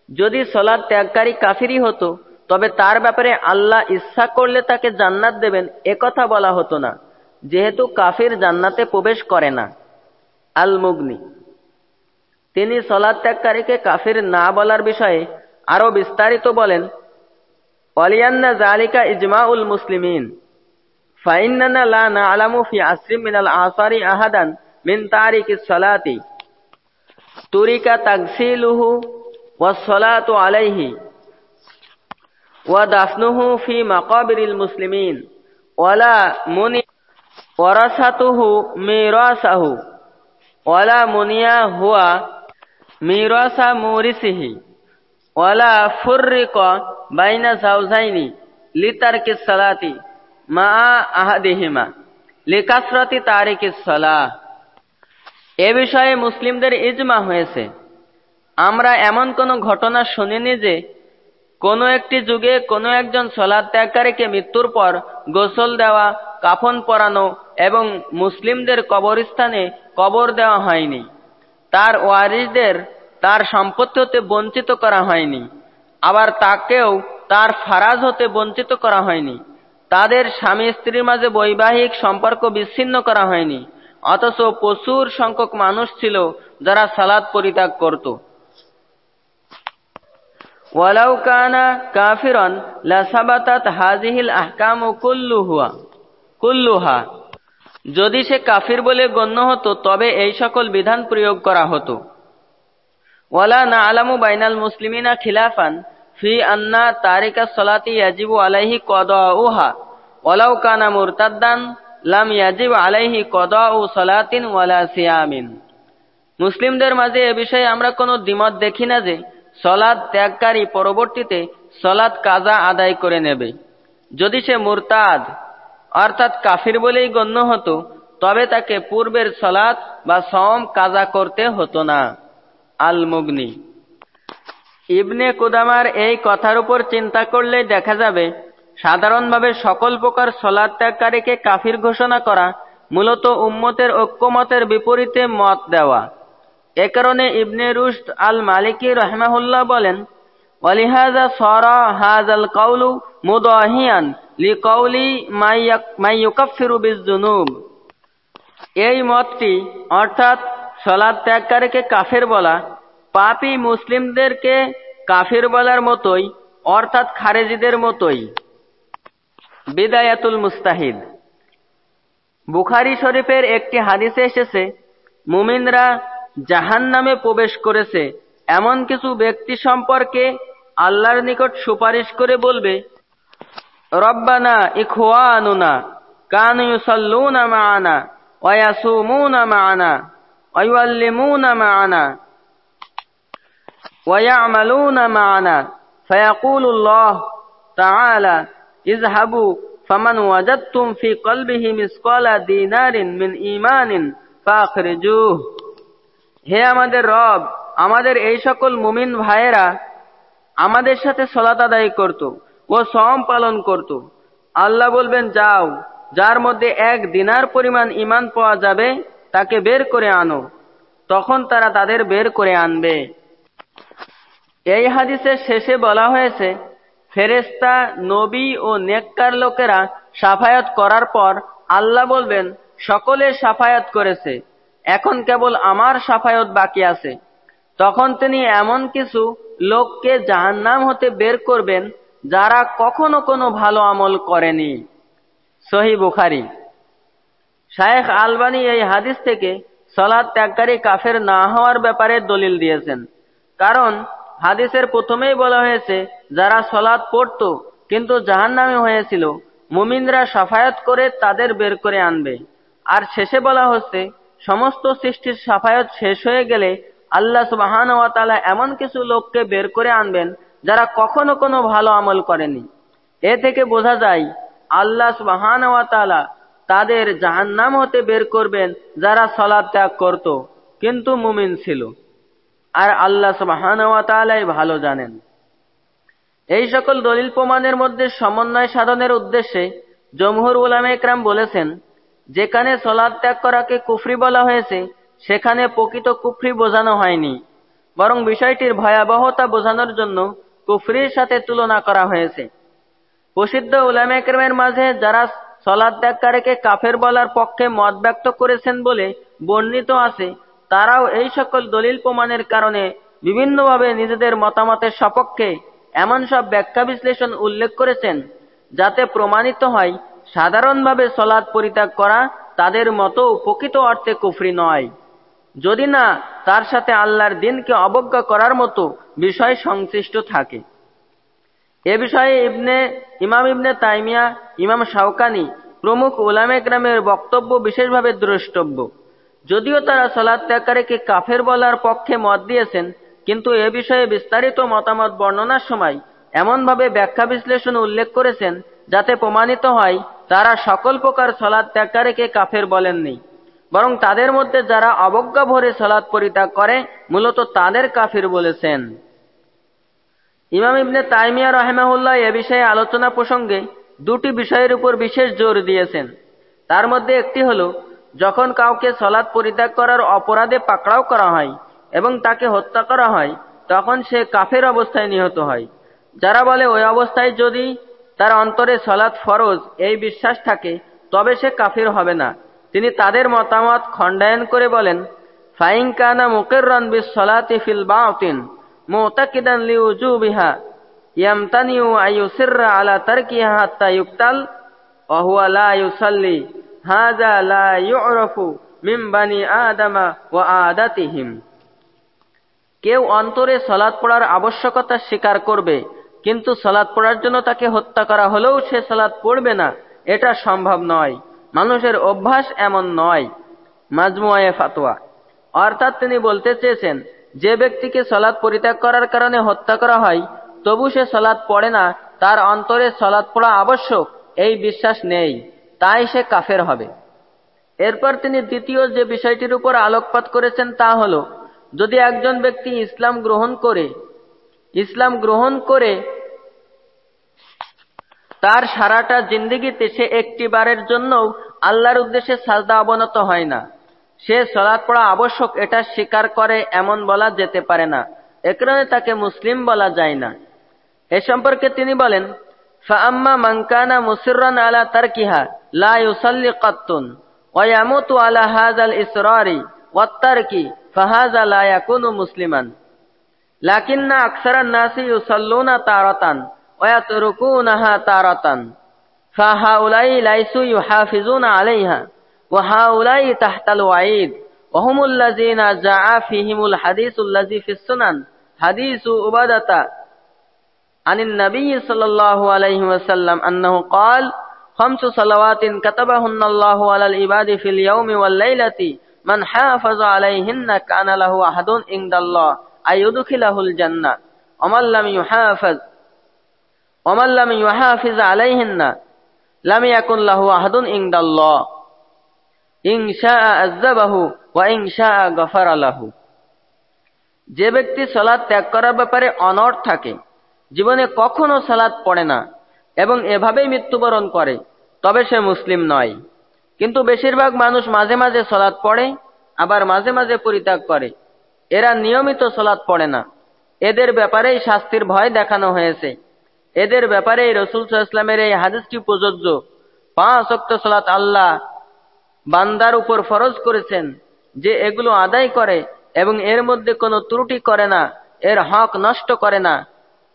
যদি সলাদ ত্যাগকারী কাফিরই হতো, তবে তার ব্যাপারে আল্লাহ ইচ্ছা করলে তাকে জান্নাত দেবেন একথা বলা হতো না। যেহেতু কাফির জান্নাতে প্রবেশ করে না। আল মুগনি তিনি সলাদ ত্যাগকারীকে কাফির না বলার বিষয়ে আরও বিস্তারিত বলেন, ওয়ালিয়ান্না জালিকা ইজমাউল মুসলিমিন। ফাইন্নানা লা মিনাল আসারি আহাদান মিন সালাতি। তুরিকা তাগসিলুহু ওয়াস সালাতু আলাইহি ওয়া দাফনুহু ফি মাকাবিরিল মুসলিমিন ওয়ালা মুনি ওয়ারাসাতুহু মিরাসাহু ওয়ালা মুনিয়া হুয়া মিরাসা মুরিসিহি ওয়ালা ফুররিকা বাইনা জাওজাইনি লিতারকিস সালাতি মা আহাদিহিমা লিকাসরাতি তারিকিস সালাহ। এ বিষয়ে মুসলিমদের ইজমা হয়েছে। আমরা এমন কোন ঘটনা শুনিনি যে কোন একটি যুগে কোনো একজন সলাদ ত্যাগকারীকে মৃত্যুর পর গোসল দেওয়া, কাফন পরানো এবং মুসলিমদের কবরস্থানে কবর দেওয়া হয়নি। তার ওয়ারিসদের তার সম্পত্তি হতে বঞ্চিত করা হয়নি। আবার তাকেও তার ফারাজ হতে বঞ্চিত করা হয়নি। তাদের স্বামী স্ত্রীর মাঝে বৈবাহিক সম্পর্ক বিচ্ছিন্ন করা হয়নি। অথচ প্রচুর সংখ্যক মানুষ ছিল যারা সালাদ পরিত্যাগ করত। ওয়ালাউ কানা কাফিরন লাসাবাতাত হাজিহিল আহকামু কুল্লুহুয়া, কুল্লুহা। যদি সে কাফির বলে গণ্য হতো, তবে এই সকল বিধান প্রয়োগ করা হতো। ওয়ালা না আলামু বাইনাল মুসলিমিনা খিলাফান ফি আন্না তারিকা সলাতি ইয়াজিবু আলাইহি কদাউহা, ওয়ালাউ কানা মুরতাদ্দান লাম ইয়াজিব আলাইহি কদাউ সলাতিন ওয়ালা সিয়ামিন। মুসলিমদের মাঝে এ বিষয়ে আমরা কোনো দ্বিমত দেখি না যে সলাদ ত্যাগকারী পরবর্তীতে সলাদ কাজা আদায় করে নেবে। যদি সে মুরতাদ, অর্থাৎ কাফির বলেই গণ্য হতো, তবে তাকে পূর্বের সলাদ বা সম কাজা করতে হতো না। আল মুগনি ইবনে কুদামার এই কথার উপর চিন্তা করলে দেখা যাবে, সাধারণভাবে সকল প্রকার সলাদ ত্যাগকারীকে কাফির ঘোষণা করা মূলত উম্মতের ঐক্যমতের বিপরীতে মত দেওয়া। এ কারণে ইবনে রুশদ আল মালিকি রহমাহুল্লাহ বলেন ওয়ালিহাজা সরা হাজাল কাউলু মুদাহিয়ান লিকাউলি মাইয়ুকাফিরু বিজুনুব এই মতটি, অর্থাৎ সলাদ ত্যাগকারীকে কাফের বলা, পাপি মুসলিমদেরকে কাফির বলার মতোই, অর্থাৎ খারেজিদের মতোই। বিদায়াতুল মুস্তাহিদ। বুখারি শরীফের একটি হাদিসে এসেছে, মুমিনরা জাহান নামে প্রবেশ করেছে এমন কিছু ব্যক্তি সম্পর্কে আল্লাহর নিকট সুপারিশ করে বলবে রব্বানা ইখওয়ানুনা কানু ইউসাল্লুনা মা'ানা ওয়া ইয়াসুমুনা মা'ানা ওয়া ইউআল্লিমুনা মা'ানা ওয়া ইয়া'মালুনা মা'ানা فيقول الله تعالى اذهبوا فمن وجدتم في قلبه مثقال دينار من إيمان فأخرجوه হে আমাদের রব, আমাদের এই সকল মুমিন ভাইয়েরা আমাদের সাথে সলাত আদায় করত ও সম পালন করত। আল্লাহ বলবেন, যাও, যার মধ্যে এক দিনার পরিমাণ ইমান পাওয়া যাবে, তাকে বের করে আনো। তখন তারা তাদের বের করে আনবে। এই হাদিসের শেষে বলা হয়েছে ফেরেস্তা নবী ও নেককার লোকেরা সাফায়াত করার পর আল্লাহ বলবেন, সকলে সাফায়াত করেছে। এখন কেবল আমার সাফায়ত বাকি আছে। তখন তিনি এমন কিছু লোককে জাহান্নাম হতে বের করবেন, যারা কখনো কোনো ভালো আমল করেনি। সহি বুখারি। শায়েখ আলবানি এই হাদিস থেকে সলাদ ত্যাগকারী কাফের না হওয়ার ব্যাপারে দলিল দিয়েছেন। কারণ হাদিসের প্রথমেই বলা হয়েছে, যারা সলাদ পড়ত কিন্তু জাহান নামে হয়েছিল, মুমিনরা সাফায়াত করে তাদের বের করে আনবে। আর শেষে বলা হচ্ছে সমস্ত সৃষ্টির সাফায়ত শেষ হয়ে গেলে আল্লাহ সুবাহান এমন কিছু লোককে বের করে আনবেন যারা কখনো কোনো ভালো আমল করেনি। এ থেকে বোঝা যায়, আল্লাহ সুবাহান তাদের জাহান্নাম হতে বের করবেন যারা সলাদ ত্যাগ করত, কিন্তু মুমিন ছিল। আর আল্লাহ সুবাহান ভালো জানেন। এই সকল দলিল প্রমাণের মধ্যে সমন্বয় সাধনের উদ্দেশ্যে জমহুর উলামে একরাম বলেছেন যেখানে সলাদ ত্যাগ করাকে কুফরি বলা হয়েছে, সেখানে প্রকৃত কুফরি বোঝানো হয়নি। বরং বিষয়টির ভয়াবহতা বোঝানোর জন্য কুফরির সাথে তুলনা করা হয়েছে। প্রসিদ্ধ উলামেকের মাঝে যারা সলাদ ত্যাগকারীকে কাফের বলার পক্ষে মত ব্যক্ত করেছেন বলে বর্ণিত আছে, তারাও এই সকল দলিল প্রমাণের কারণে বিভিন্নভাবে নিজেদের মতামতের সপক্ষে এমন সব ব্যাখ্যা বিশ্লেষণ উল্লেখ করেছেন, যাতে প্রমাণিত হয় সাধারণভাবে সলাদ পরিত্যাগ করা তাদের মতো প্রকৃত অর্থে কুফরি নয়। যদি না, তার সাথে আল্লাহর দিনকে অবজ্ঞা করার মতো বিষয় সংশ্লিষ্ট থাকে। এ বিষয়ে ইবনে, ইমাম ইবনে তাইমিয়া, ইমাম শাওকানি প্রমুখ ওলামে গ্রামের বক্তব্য বিশেষভাবে দ্রষ্টব্য। যদিও তারা সলাদ ত্যাগকারীকে কাফের বলার পক্ষে মত দিয়েছেন, কিন্তু এ বিষয়ে বিস্তারিত মতামত বর্ণনার সময় এমনভাবে ব্যাখ্যা বিশ্লেষণ উল্লেখ করেছেন যাতে প্রমাণিত হয় তারা সকল প্রকার সলাদ ত্যাগকারীকে কাফের বলেননি। বরং তাদের মধ্যে যারা অবজ্ঞা ভরে সলাদ পরিত্যাগ করে, মূলত তাদের কাফির বলেছেন। ইমাম ইবনে তাইমিয়া রহেমাহুল্লাহ এ বিষয়ে আলোচনা প্রসঙ্গে দুটি বিষয়ের উপর বিশেষ জোর দিয়েছেন। তার মধ্যে একটি হল, যখন কাউকে সলাদ পরিত্যাগ করার অপরাধে পাকড়াও করা হয় এবং তাকে হত্যা করা হয়, তখন সে কাফের অবস্থায় নিহত হয়। যারা বলে, ওই অবস্থায় যদি তার অন্তরে সলাৎ ফরজ, এই বিশ্বাস থাকে, তবে সে কাফির হবে না। তিনি তাদের মতামত খণ্ডায়ন করে বলেন ফাইং কানা মুকের বিস সলাতি ফিল বাউতিন মুতাকিদান লিউজুবিহা ইয়ামতানিউ আইয়ুসিররা আলা তারকিহা হাত্তা ইউকতাল ওয়া হুয়া লা ইউসাল্লি হাযা লা ইউরাফু মিন বানি আদামা ওয়া আদাতিহিম। কেউ অন্তরে সলাৎ পড়ার আবশ্যকতা স্বীকার করবে কিন্তু সলাদ পড়ার জন্য তাকে হত্যা করা হলেও সে সালাদ পড়বে না। এটা সম্ভব নয়। মানুষের অভ্যাস এমন নয়। মাজমুয়ে ফাতোয়া। অর্থাৎ তিনি বলতে চেয়েছেন, যে ব্যক্তিকে সলাদ পরিত্যাগ করার কারণে হত্যা করা হয়, তবু সে সলাদ পড়ে না, তার অন্তরে সলাদ পড়া আবশ্যক, এই বিশ্বাস নেই। তাই সে কাফের হবে। এরপর তিনি দ্বিতীয় যে বিষয়টির উপর আলোকপাত করেছেন তা হল, যদি একজন ব্যক্তি ইসলাম গ্রহণ করে ইসলাম গ্রহণ করে তার সারাটা জিন্দিগিতে সে একটি বারের জন্যও আল্লাহর উদ্দেশ্যে সাজদা অবনত হয় না। সে সলাৎ পড়া আবশ্যক, এটা স্বীকার করে এমন বলা যেতে পারে না। এ কারণে তাকে মুসলিম বলা যায় না। এ সম্পর্কে তিনি বলেন ফাম্মা মানকানা মুসিরান আলা তারকিহা লা ইউসাল্লি কাত্তুন ওয়ায়ামুতু আলা হাযাল ইসরারি ওয়াত্তারকি ফাহাযা লা ইয়াকুনু মুসলিমান। لكن أكثر الناس يصلون تارة ويتركونها تارة فهؤلاء ليسوا يحافظون عليها وهؤلاء تحت الوعيد وهم الذين جاء فيهم الحديث الذي في السنن حديث عبادة عن النبي صلى الله عليه وسلم أنه قال خمس صلوات كتبهن الله على العباد في اليوم والليلة من حافظ عليهن كان له أحد عند الله. আইয়ুদখিলাহুল জান্নাহ ওমান ইউহাফিজ আলাইহিন্না আহাদুন ওয়া যে ব্যক্তি সলাদ ত্যাগ করার ব্যাপারে অনড় থাকে, জীবনে কখনো সালাদ পড়ে না এবং এভাবেই মৃত্যুবরণ করে, তবে সে মুসলিম নয়। কিন্তু বেশিরভাগ মানুষ মাঝে মাঝে সলাদ পড়ে, আবার মাঝে মাঝে পরিত্যাগ করে। এরা নিয়মিত সলাৎ পড়ে না। এদের ব্যাপারেই শাস্তির ভয় দেখানো হয়েছে। এদের ব্যাপারেই রসুল ইসলামের এই হাদিসটি প্রযোজ্য। পাঁচ অক্ত সলাৎ আল্লাহ বান্দার উপর ফরজ করেছেন যে এগুলো আদায় করে এবং এর মধ্যে কোনো ত্রুটি করে না, এর হক নষ্ট করে না।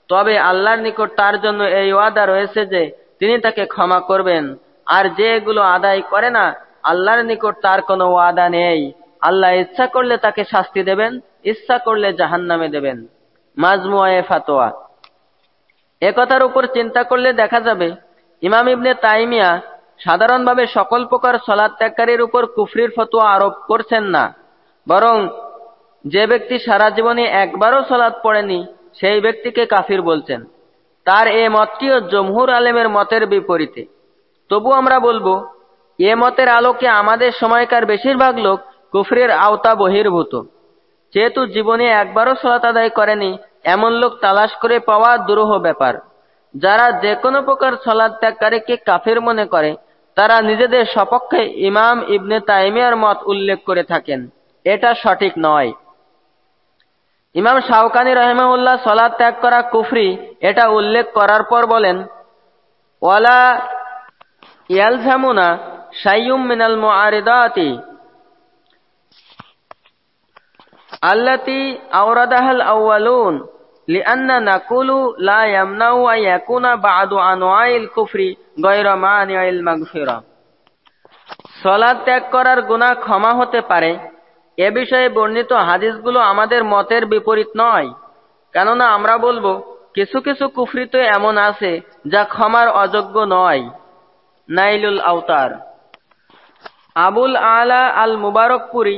তবে আল্লাহর নিকট তার জন্য এই ওয়াদা রয়েছে যে তিনি তাকে ক্ষমা করবেন। আর যে এগুলো আদায় করে না, আল্লাহর নিকট তার কোনো ওয়াদা নেই। আল্লাহ ইচ্ছা করলে তাকে শাস্তি দেবেন, ইচ্ছা করলে জাহান নামে দেবেন। মাজমুয়ে ফাতোয়া। একথার উপর চিন্তা করলে দেখা যাবে, ইমাম ইবনে তাইমিয়া সাধারণভাবে সকল প্রকার সলাদ ত্যাগকারীর উপর কুফরির ফতোয়া আরোপ করছেন না। বরং যে ব্যক্তি সারা জীবনে একবারও সলাদ পড়েনি, সেই ব্যক্তিকে কাফির বলছেন। তার এ মতটিও জমহুর আলেমের মতের বিপরীতে। তবু আমরা বলব, এ মতের আলোকে আমাদের সময়কার বেশিরভাগ লোক কুফরের আওতা বহির্ভূত। যেহেতু জীবনে একবারও সলাত আদায় করেনি, এমন লোক তালাশ করে পাওয়া দুরূহ ব্যাপার। যারা যে কোনো প্রকার সলাদ ত্যাগকারীকে কাফের মনে করে, তারা নিজেদের সপক্ষে ইমাম ইবনে তাইমিয়ার মত উল্লেখ করে থাকেন। এটা সঠিক নয়। ইমাম শাহকানি রহমাউল্লাহ সলাদ ত্যাগ করা কুফরি এটা উল্লেখ করার পর বলেন, ওয়ালা ইয়ালঝামুনা সাইয়ুম মিনাল মুআরিদাতি আল্লাতি আওরাদাহাল আউয়ালুন, লিআন্না নাকুলু লা ইয়ামনাউ আন ইয়াকুনা বা'দু আনওয়াইল কুফরি গায়রা মানিআল মাগফিরা। সালাত ত্যাগ করার গুনাহ ক্ষমা হতে পারে। এ বিষয়ে বর্ণিত হাদিসগুলো আমাদের মতের বিপরীত নয়। কেননা আমরা বলব, কিছু কিছু কুফরি তো এমন আছে যা ক্ষমার অযোগ্য নয়। নাইলুল আউতার আবুল আলা আল মুবারকপুরী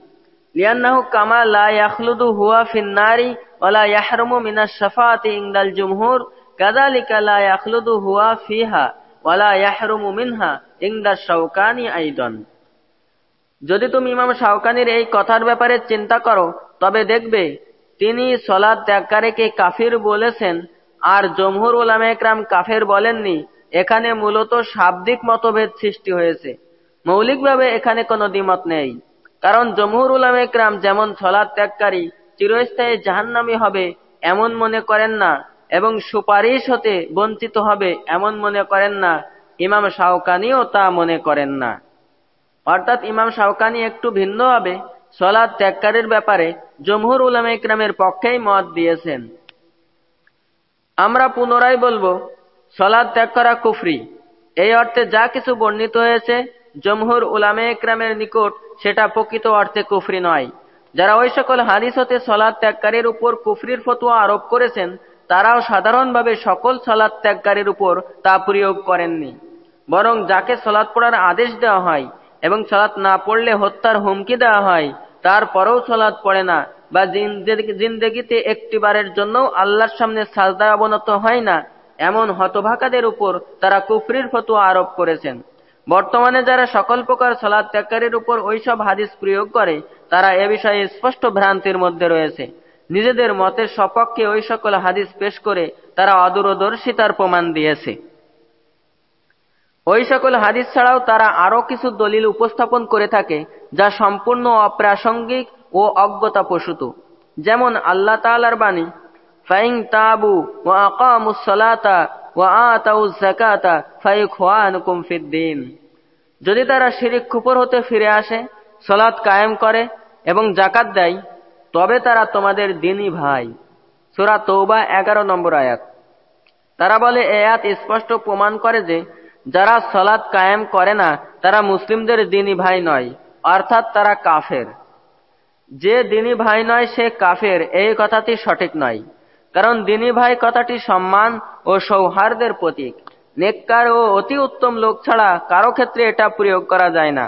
লিয়ান্নাহু কামা লা হুয়া ফিন নারি ওয়া ইয়াহরুমু মিনাশ শাফাআতি ইনদাল জুমহুর, কাযালিকা লা হুয়া ফিহা ওয়া লা ইয়াহরুমু শাওকানি যদি তুমি ইমাম শাওকানির এই কথার ব্যাপারে চিন্তা করো, তবে দেখবে তিনি সলাদ ত্যাগকারীকে কাফির বলেছেন, আর জমহুর উলামা একরাম কাফের বলেননি, এখানে মূলত শাব্দিক মতভেদ সৃষ্টি হয়েছে। মৌলিকভাবে এখানে কোনো দ্বিমত নেই। কারণ জমহুর উলামে একরাম যেমন সলাদ ত্যাগকারী, চিরস্থায়ী জাহান্নামী হবে এমন মনে করেন না এবং সুপারিশ হতে বঞ্চিত হবে এমন মনে করেন না। ইমাম শাওকানিও তা মনে করেন না। অর্থাৎ ইমাম শাওকানি একটু ভিন্ন হবে। সলাদ ত্যাগকারীর ব্যাপারে জমহুর উলামা ইকরামের পক্ষেই মত দিয়েছেন। আমরা পুনরায় বলব সলাদ ত্যাগ করা কুফরি। এই অর্থে যা কিছু বর্ণিত হয়েছে, জমহুর উলামে ইকরামের নিকট সেটা প্রকৃত অর্থে কুফরি নয়। যারা ওই সকল হাদিস হতে সলাদ ত্যাগকারীর উপর কুফরির ফতুয়া আরোপ করেছেন, তারাও সাধারণভাবে সকল সলাদ ত্যাগকারীর উপর তা প্রয়োগ করেননি। বরং যাকে সলাদ পড়ার আদেশ দেওয়া হয় এবং সলাৎ না পড়লে হত্যার হুমকি দেওয়া হয় তারপরেও সলাৎ পড়ে না বা জিন্দেগিতে একটিবারের জন্য আল্লাহর সামনে সাজদা অবনত হয় না, এমন হতভাকাদের উপর তারা কুফরির ফতুয়া আরোপ করেছেন। বর্তমানে যারা সকল প্রকার সলাদ ত্যাগকারীর উপর ওইসব হাদিস প্রয়োগ করে, তারা এ বিষয়ে স্পষ্ট ভ্রান্তির মধ্যে রয়েছে। নিজেদের মতের সপক্ষে ওই সকল হাদিস পেশ করে তারা অদূরদর্শিতার প্রমাণ দিয়েছে। ওই সকল হাদিস ছাড়াও তারা আরও কিছু দলিল উপস্থাপন করে থাকে, যা সম্পূর্ণ অপ্রাসঙ্গিক ও অজ্ঞতা প্রসূত যেমন আল্লাহ তালার বাণী ফাইং তাবু ওয়া আকামুস যদি তারা শিরিক কুপুর হতে ফিরে আসে সলাৎ কায়েম করে এবং জাকাত দেয়, তবে তারা তোমাদের দিনই ভাই। সুরা তৌবা এগারো নম্বর আয়াত। তারা বলে, এ আয়াত স্পষ্ট প্রমাণ করে যে যারা সলাৎ কায়েম করে না, তারা মুসলিমদের দিনী ভাই নয়, অর্থাৎ তারা কাফের। যে দিনী ভাই নয়, সে কাফের। এই কথাটি সঠিক নয়। কারণ দিনী ভাই কথাটি সম্মান ও সৌহার্দের প্রতীক নেককার ও অতি উত্তম লোক ছাড়া কারো ক্ষেত্রে এটা প্রয়োগ করা যায় না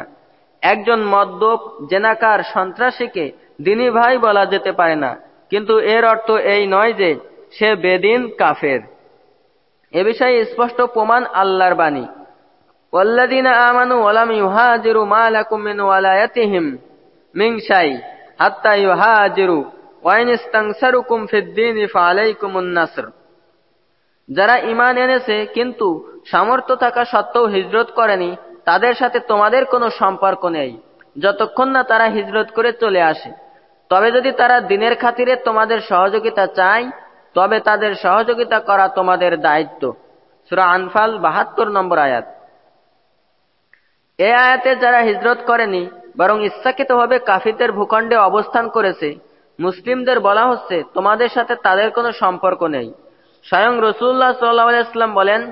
একজন মদ্যপ জেনাকার সন্ত্রাসীকে দিনী ভাই বলা যেতে পারে না কিন্তু এর অর্থ এই নয় যে সে বেদিন কাফের এ বিষয়ে স্পষ্ট প্রমাণ আল্লাহর বাণী والذين آمنوا ولم يهاجروا ما لكم من ولايتهم من شيء حتى يهاجروا যারা ইমান এনেছে, কিন্তু সামর্থ্য থাকা সত্ত্বেও হিজরত করেনি, তাদের সাথে তোমাদের কোনো সম্পর্ক নেই। যতক্ষণ না তারা হিজরত করে চলে আসে। তবে যদি তারা দিনের খাতিরে তোমাদের সহযোগিতা চায়, তবে তাদের সহযোগিতা করা তোমাদের দায়িত্ব। সুরা আনফাল বাহাত্তর নম্বর আয়াত। এ আয়াতে যারা হিজরত করেনি, বরং ইচ্ছাকৃতভাবে কাফিতের ভূখণ্ডে অবস্থান করেছে মুসলিমদের বলা হচ্ছে, তোমাদের সাথে তাদের কোনো সম্পর্ক নেই। স্বয়ং রসুল্লাহ সাল্লাহাম বলেন,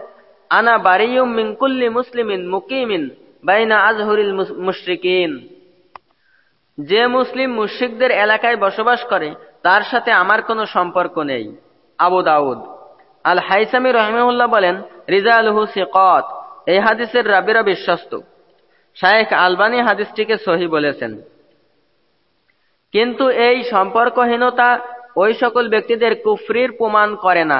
আনা বারিউম মিনকুল্লি মুসলিমিন মুকিমিন বাইনা আজহরিল মুশরিকিন। যে মুসলিম মুশ্রিকদের এলাকায় বসবাস করে, তার সাথে আমার কোনো সম্পর্ক নেই। আবু দাউদ। আল হাইসামি রহমউল্লাহ বলেন রিজা আলহু সিকত। এই হাদিসের রাবিরা বিশ্বস্ত। শায়েখ আলবানি হাদিসটিকে সহি বলেছেন। কিন্তু এই সম্পর্কহীনতা ওই সকল ব্যক্তিদের কুফরির প্রমাণ করে না।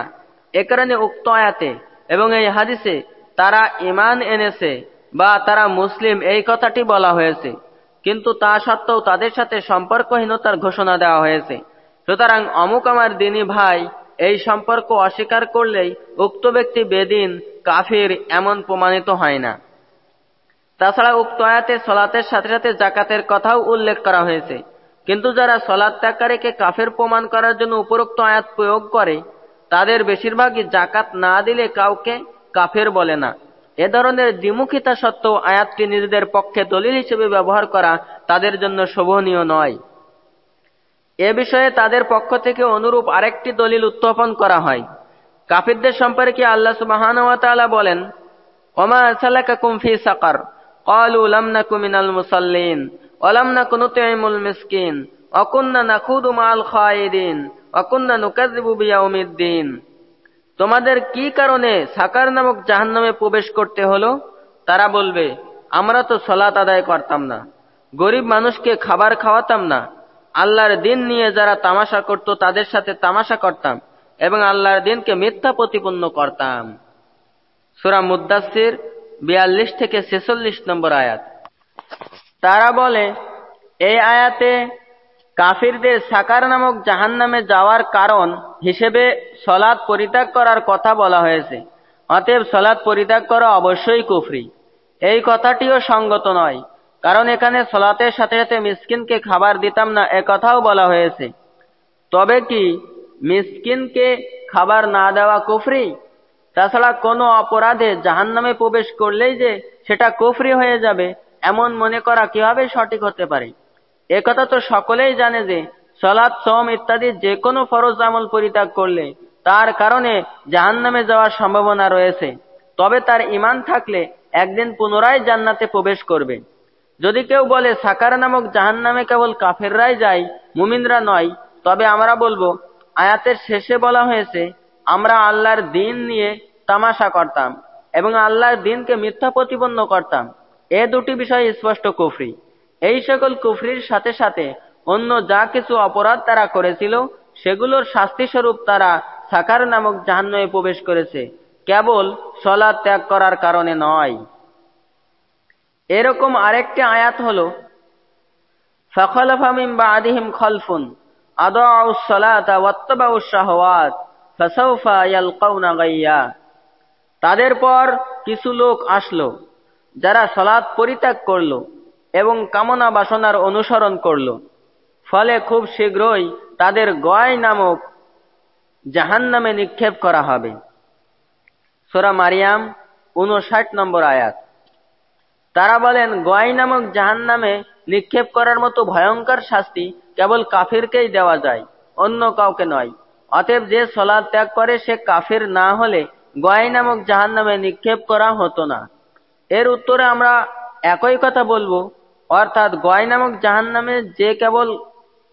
এ কারণে উক্ত আয়াতে এবং এই হাদিসে তারা ইমান এনেছে বা তারা মুসলিম এই কথাটি বলা হয়েছে। কিন্তু তা সত্ত্বেও তাদের সাথে সম্পর্কহীনতার ঘোষণা দেওয়া হয়েছে। সুতরাং অমুক আমার দিনী ভাই এই সম্পর্ক অস্বীকার করলেই উক্ত ব্যক্তি বেদিন, কাফির এমন প্রমাণিত হয় না। তাছাড়া উক্ত আয়াতে সলাতের সাথে সাথে জাকাতের কথাও উল্লেখ করা হয়েছে। কিন্তু যারা সলাদ ত্যাগকারীকে কাফের প্রমাণ করার জন্য উপরোক্ত আয়াত প্রয়োগ করে, তাদের বেশিরভাগই জাকাত না দিলে কাউকে কাফের বলে না। এ ধরনের দ্বিমুখিতা সত্ত্বেও আয়াতটি নিজেদের পক্ষে দলিল হিসেবে ব্যবহার করা তাদের জন্য শোভনীয় নয়। এ বিষয়ে তাদের পক্ষ থেকে অনুরূপ আরেকটি দলিল উত্থাপন করা হয়। কাফিরদের সম্পর্কে আল্লাহ সুবাহানওয়াতালা বলেন, ওমা আসালাকা কুমফি সাকার কল উলামনা কুমিনাল মুসাল্লিন। মিসকিন না তোমাদের কি কারণে সাকার নামক জাহান্নামে প্রবেশ করতে হলো? তারা বলবে, আমরা তো সলাত আদায় করতাম না। গরিব মানুষকে খাবার খাওয়াতাম না। আল্লাহর দিন নিয়ে যারা তামাশা করত, তাদের সাথে তামাশা করতাম এবং আল্লাহর দিনকে মিথ্যা প্রতিপন্ন করতাম। সুরা মুদাসির বিয়াল্লিশ থেকে ছেচল্লিশ নম্বর আয়াত। তারা বলে, এই আয়াতে কাফিরদের সাকার নামক জাহান নামে যাওয়ার কারণ হিসেবে সলাদ পরিত্যাগ করার কথা বলা হয়েছে। অতএব সলাদ পরিত্যাগ করা অবশ্যই কুফরি। এই কথাটিও সঙ্গত নয়, কারণ এখানে সলাতের সাথে সাথে মিসকিনকে খাবার দিতাম না, এ কথাও বলা হয়েছে। তবে কি মিসকিনকে খাবার না দেওয়া কুফরি? তাছাড়া কোনো অপরাধে জাহান নামে প্রবেশ করলেই যে সেটা কুফরি হয়ে যাবে এমন মনে করা কীভাবে সঠিক হতে পারে? একথা তো সকলেই জানে যে সলাৎ সোম ইত্যাদি যে কোনো ফরজ আমল পরিত্যাগ করলে তার কারণে জাহান নামে যাওয়ার সম্ভাবনা রয়েছে। তবে তার ইমান থাকলে একদিন পুনরায় জান্নাতে প্রবেশ করবে। যদি কেউ বলে, সাকার নামক জাহান নামে কেবল কাফেররাই যায়, মুমিনরা নয়, তবে আমরা বলব, আয়াতের শেষে বলা হয়েছে, আমরা আল্লাহর দিন নিয়ে তামাশা করতাম এবং আল্লাহর দিনকে মিথ্যা প্রতিপন্ন করতাম। এ দুটি বিষয় স্পষ্ট কুফরি। এই সকল কুফরির সাথে সাথে অন্য যা কিছু অপরাধ তারা করেছিল, সেগুলোর শাস্তিস্বরূপ তারা সাকার নামক জাহান্নয়ে প্রবেশ করেছে। কেবল সলা ত্যাগ করার কারণে নয়। এরকম আরেকটি আয়াত হল ফখলফামিম বা আদিহিম খলফুন তাদের পর কিছু লোক আসলো। যারা সলাৎ পরিত্যাগ করল এবং কামনা বাসনার অনুসরণ করল। ফলে খুব শীঘ্রই তাদের গয় নামক জাহান নামে নিক্ষেপ করা হবে। সোরা মারিয়াম উনষাট নম্বর আয়াত। তারা বলেন গোয়াই নামক জাহান নামে নিক্ষেপ করার মতো ভয়ঙ্কর শাস্তি কেবল কাফিরকেই দেওয়া যায়, অন্য কাউকে নয়। অতএব যে সলাদ ত্যাগ করে সে কাফির না হলে গোয়াই নামক জাহান নামে নিক্ষেপ করা হতো না। এর উত্তরে আমরা একই কথা বলব। অর্থাৎ গয় নামক জাহান নামে যে কেবল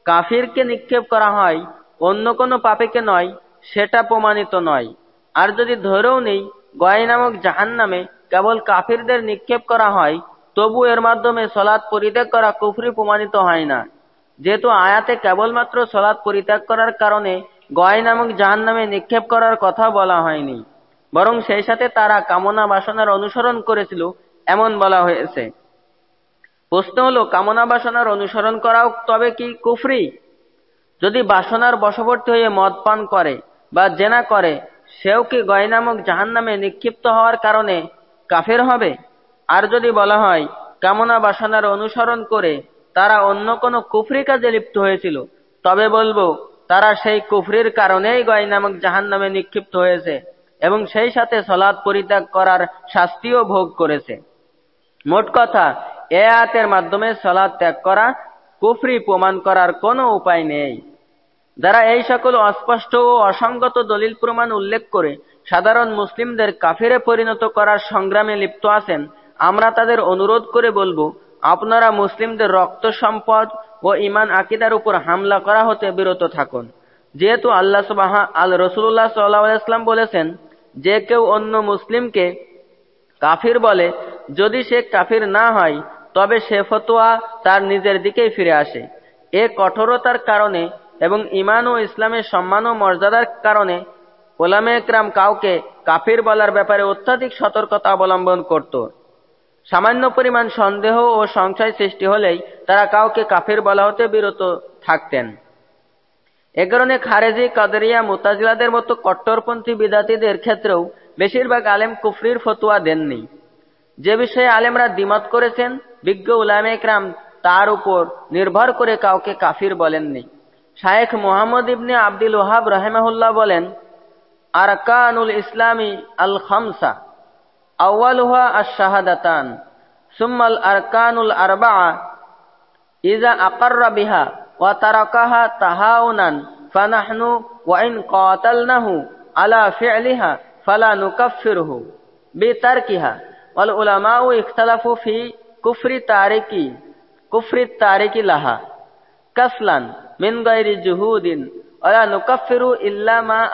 কাফিরকে নিক্ষেপ করা হয়, অন্য কোনো পাপেকে নয়, সেটা প্রমাণিত নয়। আর যদি ধরেও নেই, গয় নামক জাহান নামে কেবল কাফিরদের নিক্ষেপ করা হয়, তবু এর মাধ্যমে সলাৎ পরিত্যাগ করা কুফরি প্রমাণিত হয় না। যেহেতু আয়াতে কেবলমাত্র সলাৎ পরিত্যাগ করার কারণে গয় নামক জাহান নামে নিক্ষেপ করার কথা বলা হয়নি। বরং সেই সাথে তারা কামনা বাসনার অনুসরণ করেছিল, এমন বলা হয়েছে। প্রশ্ন হলো, কামনা বাসনার অনুসরণ করাও তবে কি কুফরি? যদি বাসনার বশবর্তী হয়ে মদ পান করে বা জেনা করে, সেও কি গয় নামক জাহান নামে নিক্ষিপ্ত হওয়ার কারণে কাফের হবে? আর যদি বলা হয়, কামনা বাসনার অনুসরণ করে তারা অন্য কোনো কুফরি কাজে লিপ্ত হয়েছিল, তবে বলব, তারা সেই কুফরির কারণেই গয় নামক জাহান নামে নিক্ষিপ্ত হয়েছে। এবং সেই সাথে সলাদ পরিত্যাগ করার শাস্তিও ভোগ করেছে। মোট কথা, এ আয়াতের মাধ্যমে সলাদ ত্যাগ করা কুফরি প্রমাণ করার কোনো উপায় নেই। যারা এই সকল অস্পষ্ট ও অসঙ্গত দলিল প্রমাণ উল্লেখ করে সাধারণ মুসলিমদের কাফিরে পরিণত করার সংগ্রামে লিপ্ত আছেন, আমরা তাদের অনুরোধ করে বলব, আপনারা মুসলিমদের রক্ত সম্পদ ও ইমান আকিদার উপর হামলা করা হতে বিরত থাকুন। যেহেতু আল্লাহ সুবাহ আল রসুল্লাহ সাল্লাহ বলেছেন যে কেউ অন্য মুসলিমকে কাফির বলে, যদি সে কাফির না হয়, তবে সে ফতোয়া তার নিজের দিকেই ফিরে আসে। এ কঠোরতার কারণে এবং ইমান ও ইসলামের সম্মান ও মর্যাদার কারণে ওলামে একরাম কাউকে কাফির বলার ব্যাপারে অত্যাধিক সতর্কতা অবলম্বন করত। সামান্য পরিমাণ সন্দেহ ও সংশয় সৃষ্টি হলেই তারা কাউকে কাফির বলা হতে বিরত থাকতেন। এ কারণে খারেজি, কাদরিয়া, মুতাজিলাদের মতো কট্টরপন্থী বিদাতিদের ক্ষেত্রেও বেশিরভাগ আলেম কুফরির ফতুয়া দেননি। যে বিষয়ে আলেমরা দ্বিমত করেছেন, বিজ্ঞ উলামে একরাম তার উপর নির্ভর করে কাউকে কাফির বলেননি। শায়েখ মোহাম্মদ ইবনে আব্দুল ওহাব রহেমাহুল্লাহ বলেন, আরকানুল ইসলামী আল খামসা আউ্বালুহা আশাহাদাতান সুম্মাল আরকানুল আরবা ইজা আকাররা বিহা ওয়া তারাকাহা তাহাউনান ফানাহনু ওয়াইন কাতালনাহু আলা ফি'লিহা ফালা নুকাফিরহু বিতারকিহা। ওয়াল উলামাউ ইখতালাফু ফি কুফরি তারিকি কুফরি তারিকি লাহা। কাসলান মিন গায়রি জুহুদিন, ওয়ালা নুকাফিরু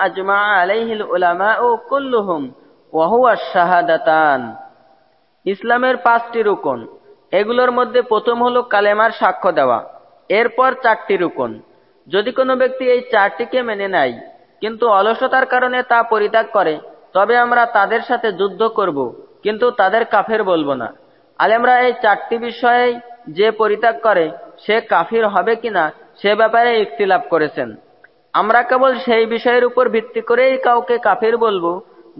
আজমা আলাইহিল উলামাউ কুল্লুহুম ওয়া শাহাদাতান। ইসলামের পাঁচটি রুকন, এগুলোর মধ্যে প্রথম হলো কালেমার সাক্ষ্য দেওয়া। এরপর চারটি রুকন। যদি কোনো ব্যক্তি এই চারটিকে মেনে নেয়, কিন্তু অলসতার কারণে তা পরিত্যাগ করে, তবে আমরা তাদের সাথে যুদ্ধ করব, কিন্তু তাদের কাফের বলব না। আলেমরা এই চারটি বিষয়ে যে পরিত্যাগ করে, সে কাফির হবে কিনা, সে ব্যাপারে ইখতিলাফ করেছেন। আমরা কেবল সেই বিষয়ের উপর ভিত্তি করেই কাউকে কাফির বলব,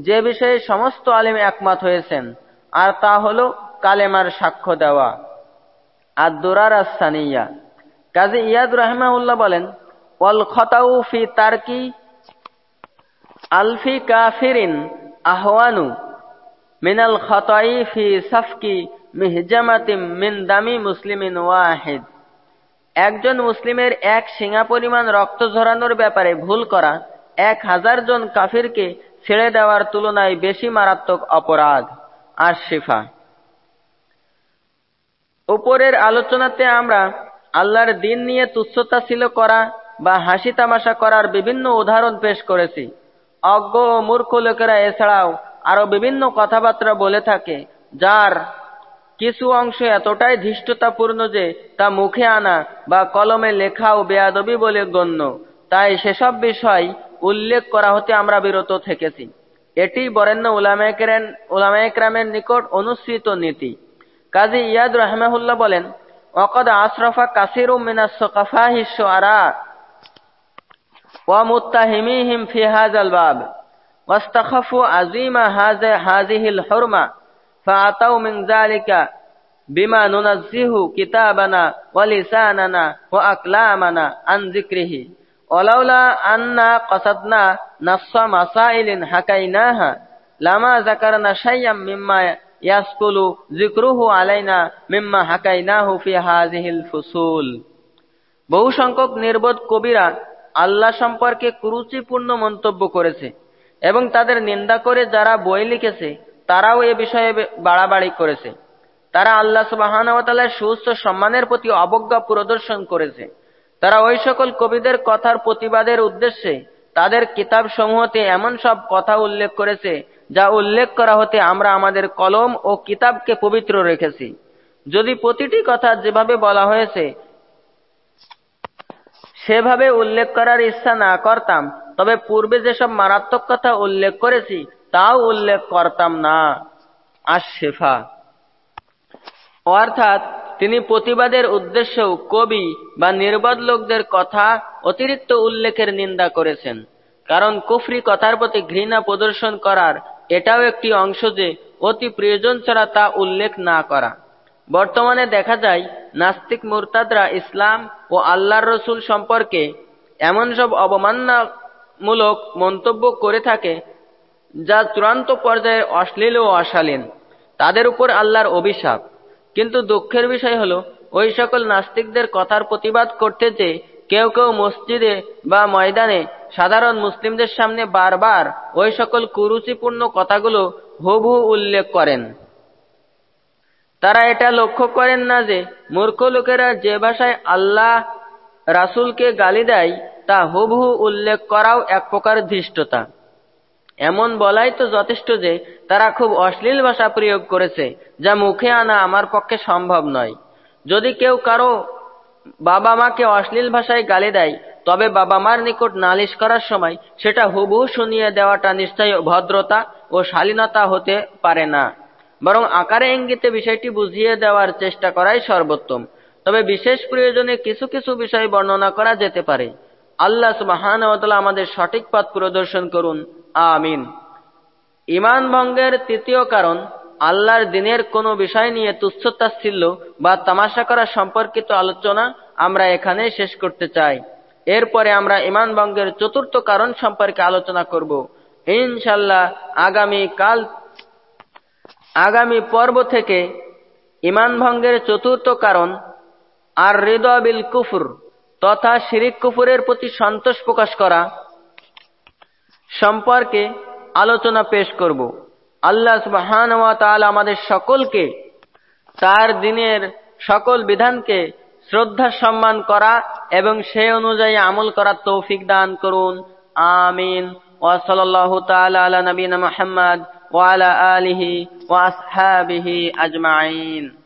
যে বিষয়ে সমস্ত আলেম একমত হয়েছেন, আর তা হল কালেমার সাক্ষ্য দেওয়া। আর দোরার আসানিয়া কাজী ইয়াদ রহমাউল্লাহ বলেন, ওয়াল খতাউ ফি তারকি আলফি কাফিরিন আহওয়ানু মিনাল খতাই ফি সাফকি মিহজামাতিম মিন দামি মুসলিমিন ওয়াহিদ। একজন মুসলিমের এক সিঙা পরিমাণ রক্ত ঝরানোর ব্যাপারে ভুল করা এক হাজার জন কাফিরকে ছেড়ে দেওয়ার তুলনায় বেশি মারাত্মক অপরাধ। আর শিফা। উপরের আলোচনাতে আমরা আল্লাহর দিন নিয়ে তুচ্ছতাশীল করা বা হাসি তামাশা করার বিভিন্ন উদাহরণ পেশ করেছি। অজ্ঞ ও মূর্খ লোকেরা এছাড়াও আরও বিভিন্ন কথাবার্তা বলে থাকে, যার কিছু অংশ এতটাই ধৃষ্টতাপূর্ণ যে তা মুখে আনা বা কলমে লেখা ও বেয়াদবি বলে গণ্য। তাই সেসব বিষয় উল্লেখ করা হতে আমরা বিরত থেকেছি। এটি বরেণ্য উলামায়করামের নিকট অনুসৃত নীতি। কাজী ইয়াদ রহমাহুল্লাহ বলেন وقد أسرف كثير من السقفاء الشعراء ومتهميهم في هذا الباب واستخفوا عظيم هذه الحرمة فأتوا من ذلك بما ننزه كتابنا ولساننا وأكلامنا عن ذكره. ولولا أنا قصدنا نص مسائل حكيناها لما ذكرنا شيئا مما ইয়াসকুলু জিক্রুহু আলাইনা মিম্মা হাকাইনাহু ফি হাযিহিল ফুসুল। বহু সংখ্যক নির্বোধ কবিরা আল্লাহ সম্পর্কে কুরুচিপূর্ণ মন্তব্য করেছে এবং তাদের নিন্দা করে যারা বই লিখেছে, তারাও এ বিষয়ে বাড়াবাড়ি করেছে। তারা আল্লাহ সুবাহানওয়াতালার সুস্থ সম্মানের প্রতি অবজ্ঞা প্রদর্শন করেছে। তারা ওই সকল কবিদের কথার প্রতিবাদের উদ্দেশ্যে তাদের কিতাব সমূহতে এমন সব কথা উল্লেখ করেছে যা উল্লেখ করা হতে আমরা আমাদের কলম ও কিতাবকে পবিত্র রেখেছি। যদি প্রতিটি কথা যেভাবে বলা হয়েছে, সেভাবে উল্লেখ করার ইচ্ছা না করতাম, তবে পূর্বে যেসব মারাত্মক কথা উল্লেখ করেছি, তাও উল্লেখ করতাম না। আশেফা অর্থাৎ, তিনি প্রতিবাদের উদ্দেশ্যেও কবি বা নির্বাদ লোকদের কথা অতিরিক্ত উল্লেখের নিন্দা করেছেন, কারণ কুফরি কথার প্রতি ঘৃণা প্রদর্শন করার এটাও একটি অংশ যে অতি প্রয়োজন ছাড়া তা উল্লেখ না করা। বর্তমানে দেখা যায়, নাস্তিক মুরতাদরা ইসলাম ও আল্লাহর রসুল সম্পর্কে এমন সব অবমাননামূলক মন্তব্য করে থাকে, যা চূড়ান্ত পর্যায়ে অশ্লীল ও অশালীন। তাদের উপর আল্লাহর অভিশাপ। কিন্তু দুঃখের বিষয় হল, ওই সকল নাস্তিকদের কথার প্রতিবাদ করতে যে কেউ কেউ মসজিদে বা ময়দানে সাধারণ মুসলিমদের সামনে বারবার ওই সকল কুরুচিপূর্ণ কথাগুলো হুবহু উল্লেখ করেন। তারা এটা লক্ষ্য করেন না যে মূর্খ লোকেরা যে ভাষায় আল্লাহ রাসুলকে গালি দেয়, তা হুবহু উল্লেখ করাও এক প্রকার ধৃষ্টতা। এমন বলাই তো যথেষ্ট যে তারা খুব অশ্লীল ভাষা প্রয়োগ করেছে, যা মুখে আনা আমার পক্ষে সম্ভব নয়। যদি কেউ কারও বাবা মাকে অশ্লীল ভাষায় গালি দেয় তবে বাবা মার নিকট নালিশ করার সময় সেটা হুবহু শুনিয়ে দেওয়াটা নিশ্চয় ভদ্রতা ও শালীনতা হতে পারে না। বরং আকারে ইঙ্গিতে বিষয়টি বুঝিয়ে দেওয়ার চেষ্টা করাই সর্বোত্তম। তবে বিশেষ প্রয়োজনে কিছু কিছু বিষয় বর্ণনা করা যেতে পারে। আল্লাহ সুবাহান আমাদের সঠিক পথ প্রদর্শন করুন। আমিন। ইমান ভঙ্গের তৃতীয় কারণ, আল্লাহর দিনের কোনো বিষয় নিয়ে তুচ্ছতাচ্ছিল্য বা তামাশা করা সম্পর্কিত আলোচনা আমরা এখানে শেষ করতে চাই। এরপরে আমরা ইমান ভঙ্গের চতুর্থ কারণ সম্পর্কে আলোচনা করব। ইনশাল্লাহ আগামী কাল, আগামী পর্ব থেকে ইমান ভঙ্গের চতুর্থ কারণ আর হৃদয়বিল কুফুর তথা শিরিক কুফুরের প্রতি সন্তোষ প্রকাশ করা সম্পর্কে আলোচনা পেশ করব। আল্লাহ সুবহান আমাদের সকলকে তার দিনের সকল বিধানকে শ্রদ্ধা সম্মান করা এবং সে অনুযায়ী আমল করার তৌফিক দান করুন। আমিন। ওয়াসাল্লাহু তাআলা আলা নবীনা আলিহি ওয়া আসহাবিহি আজমাইন।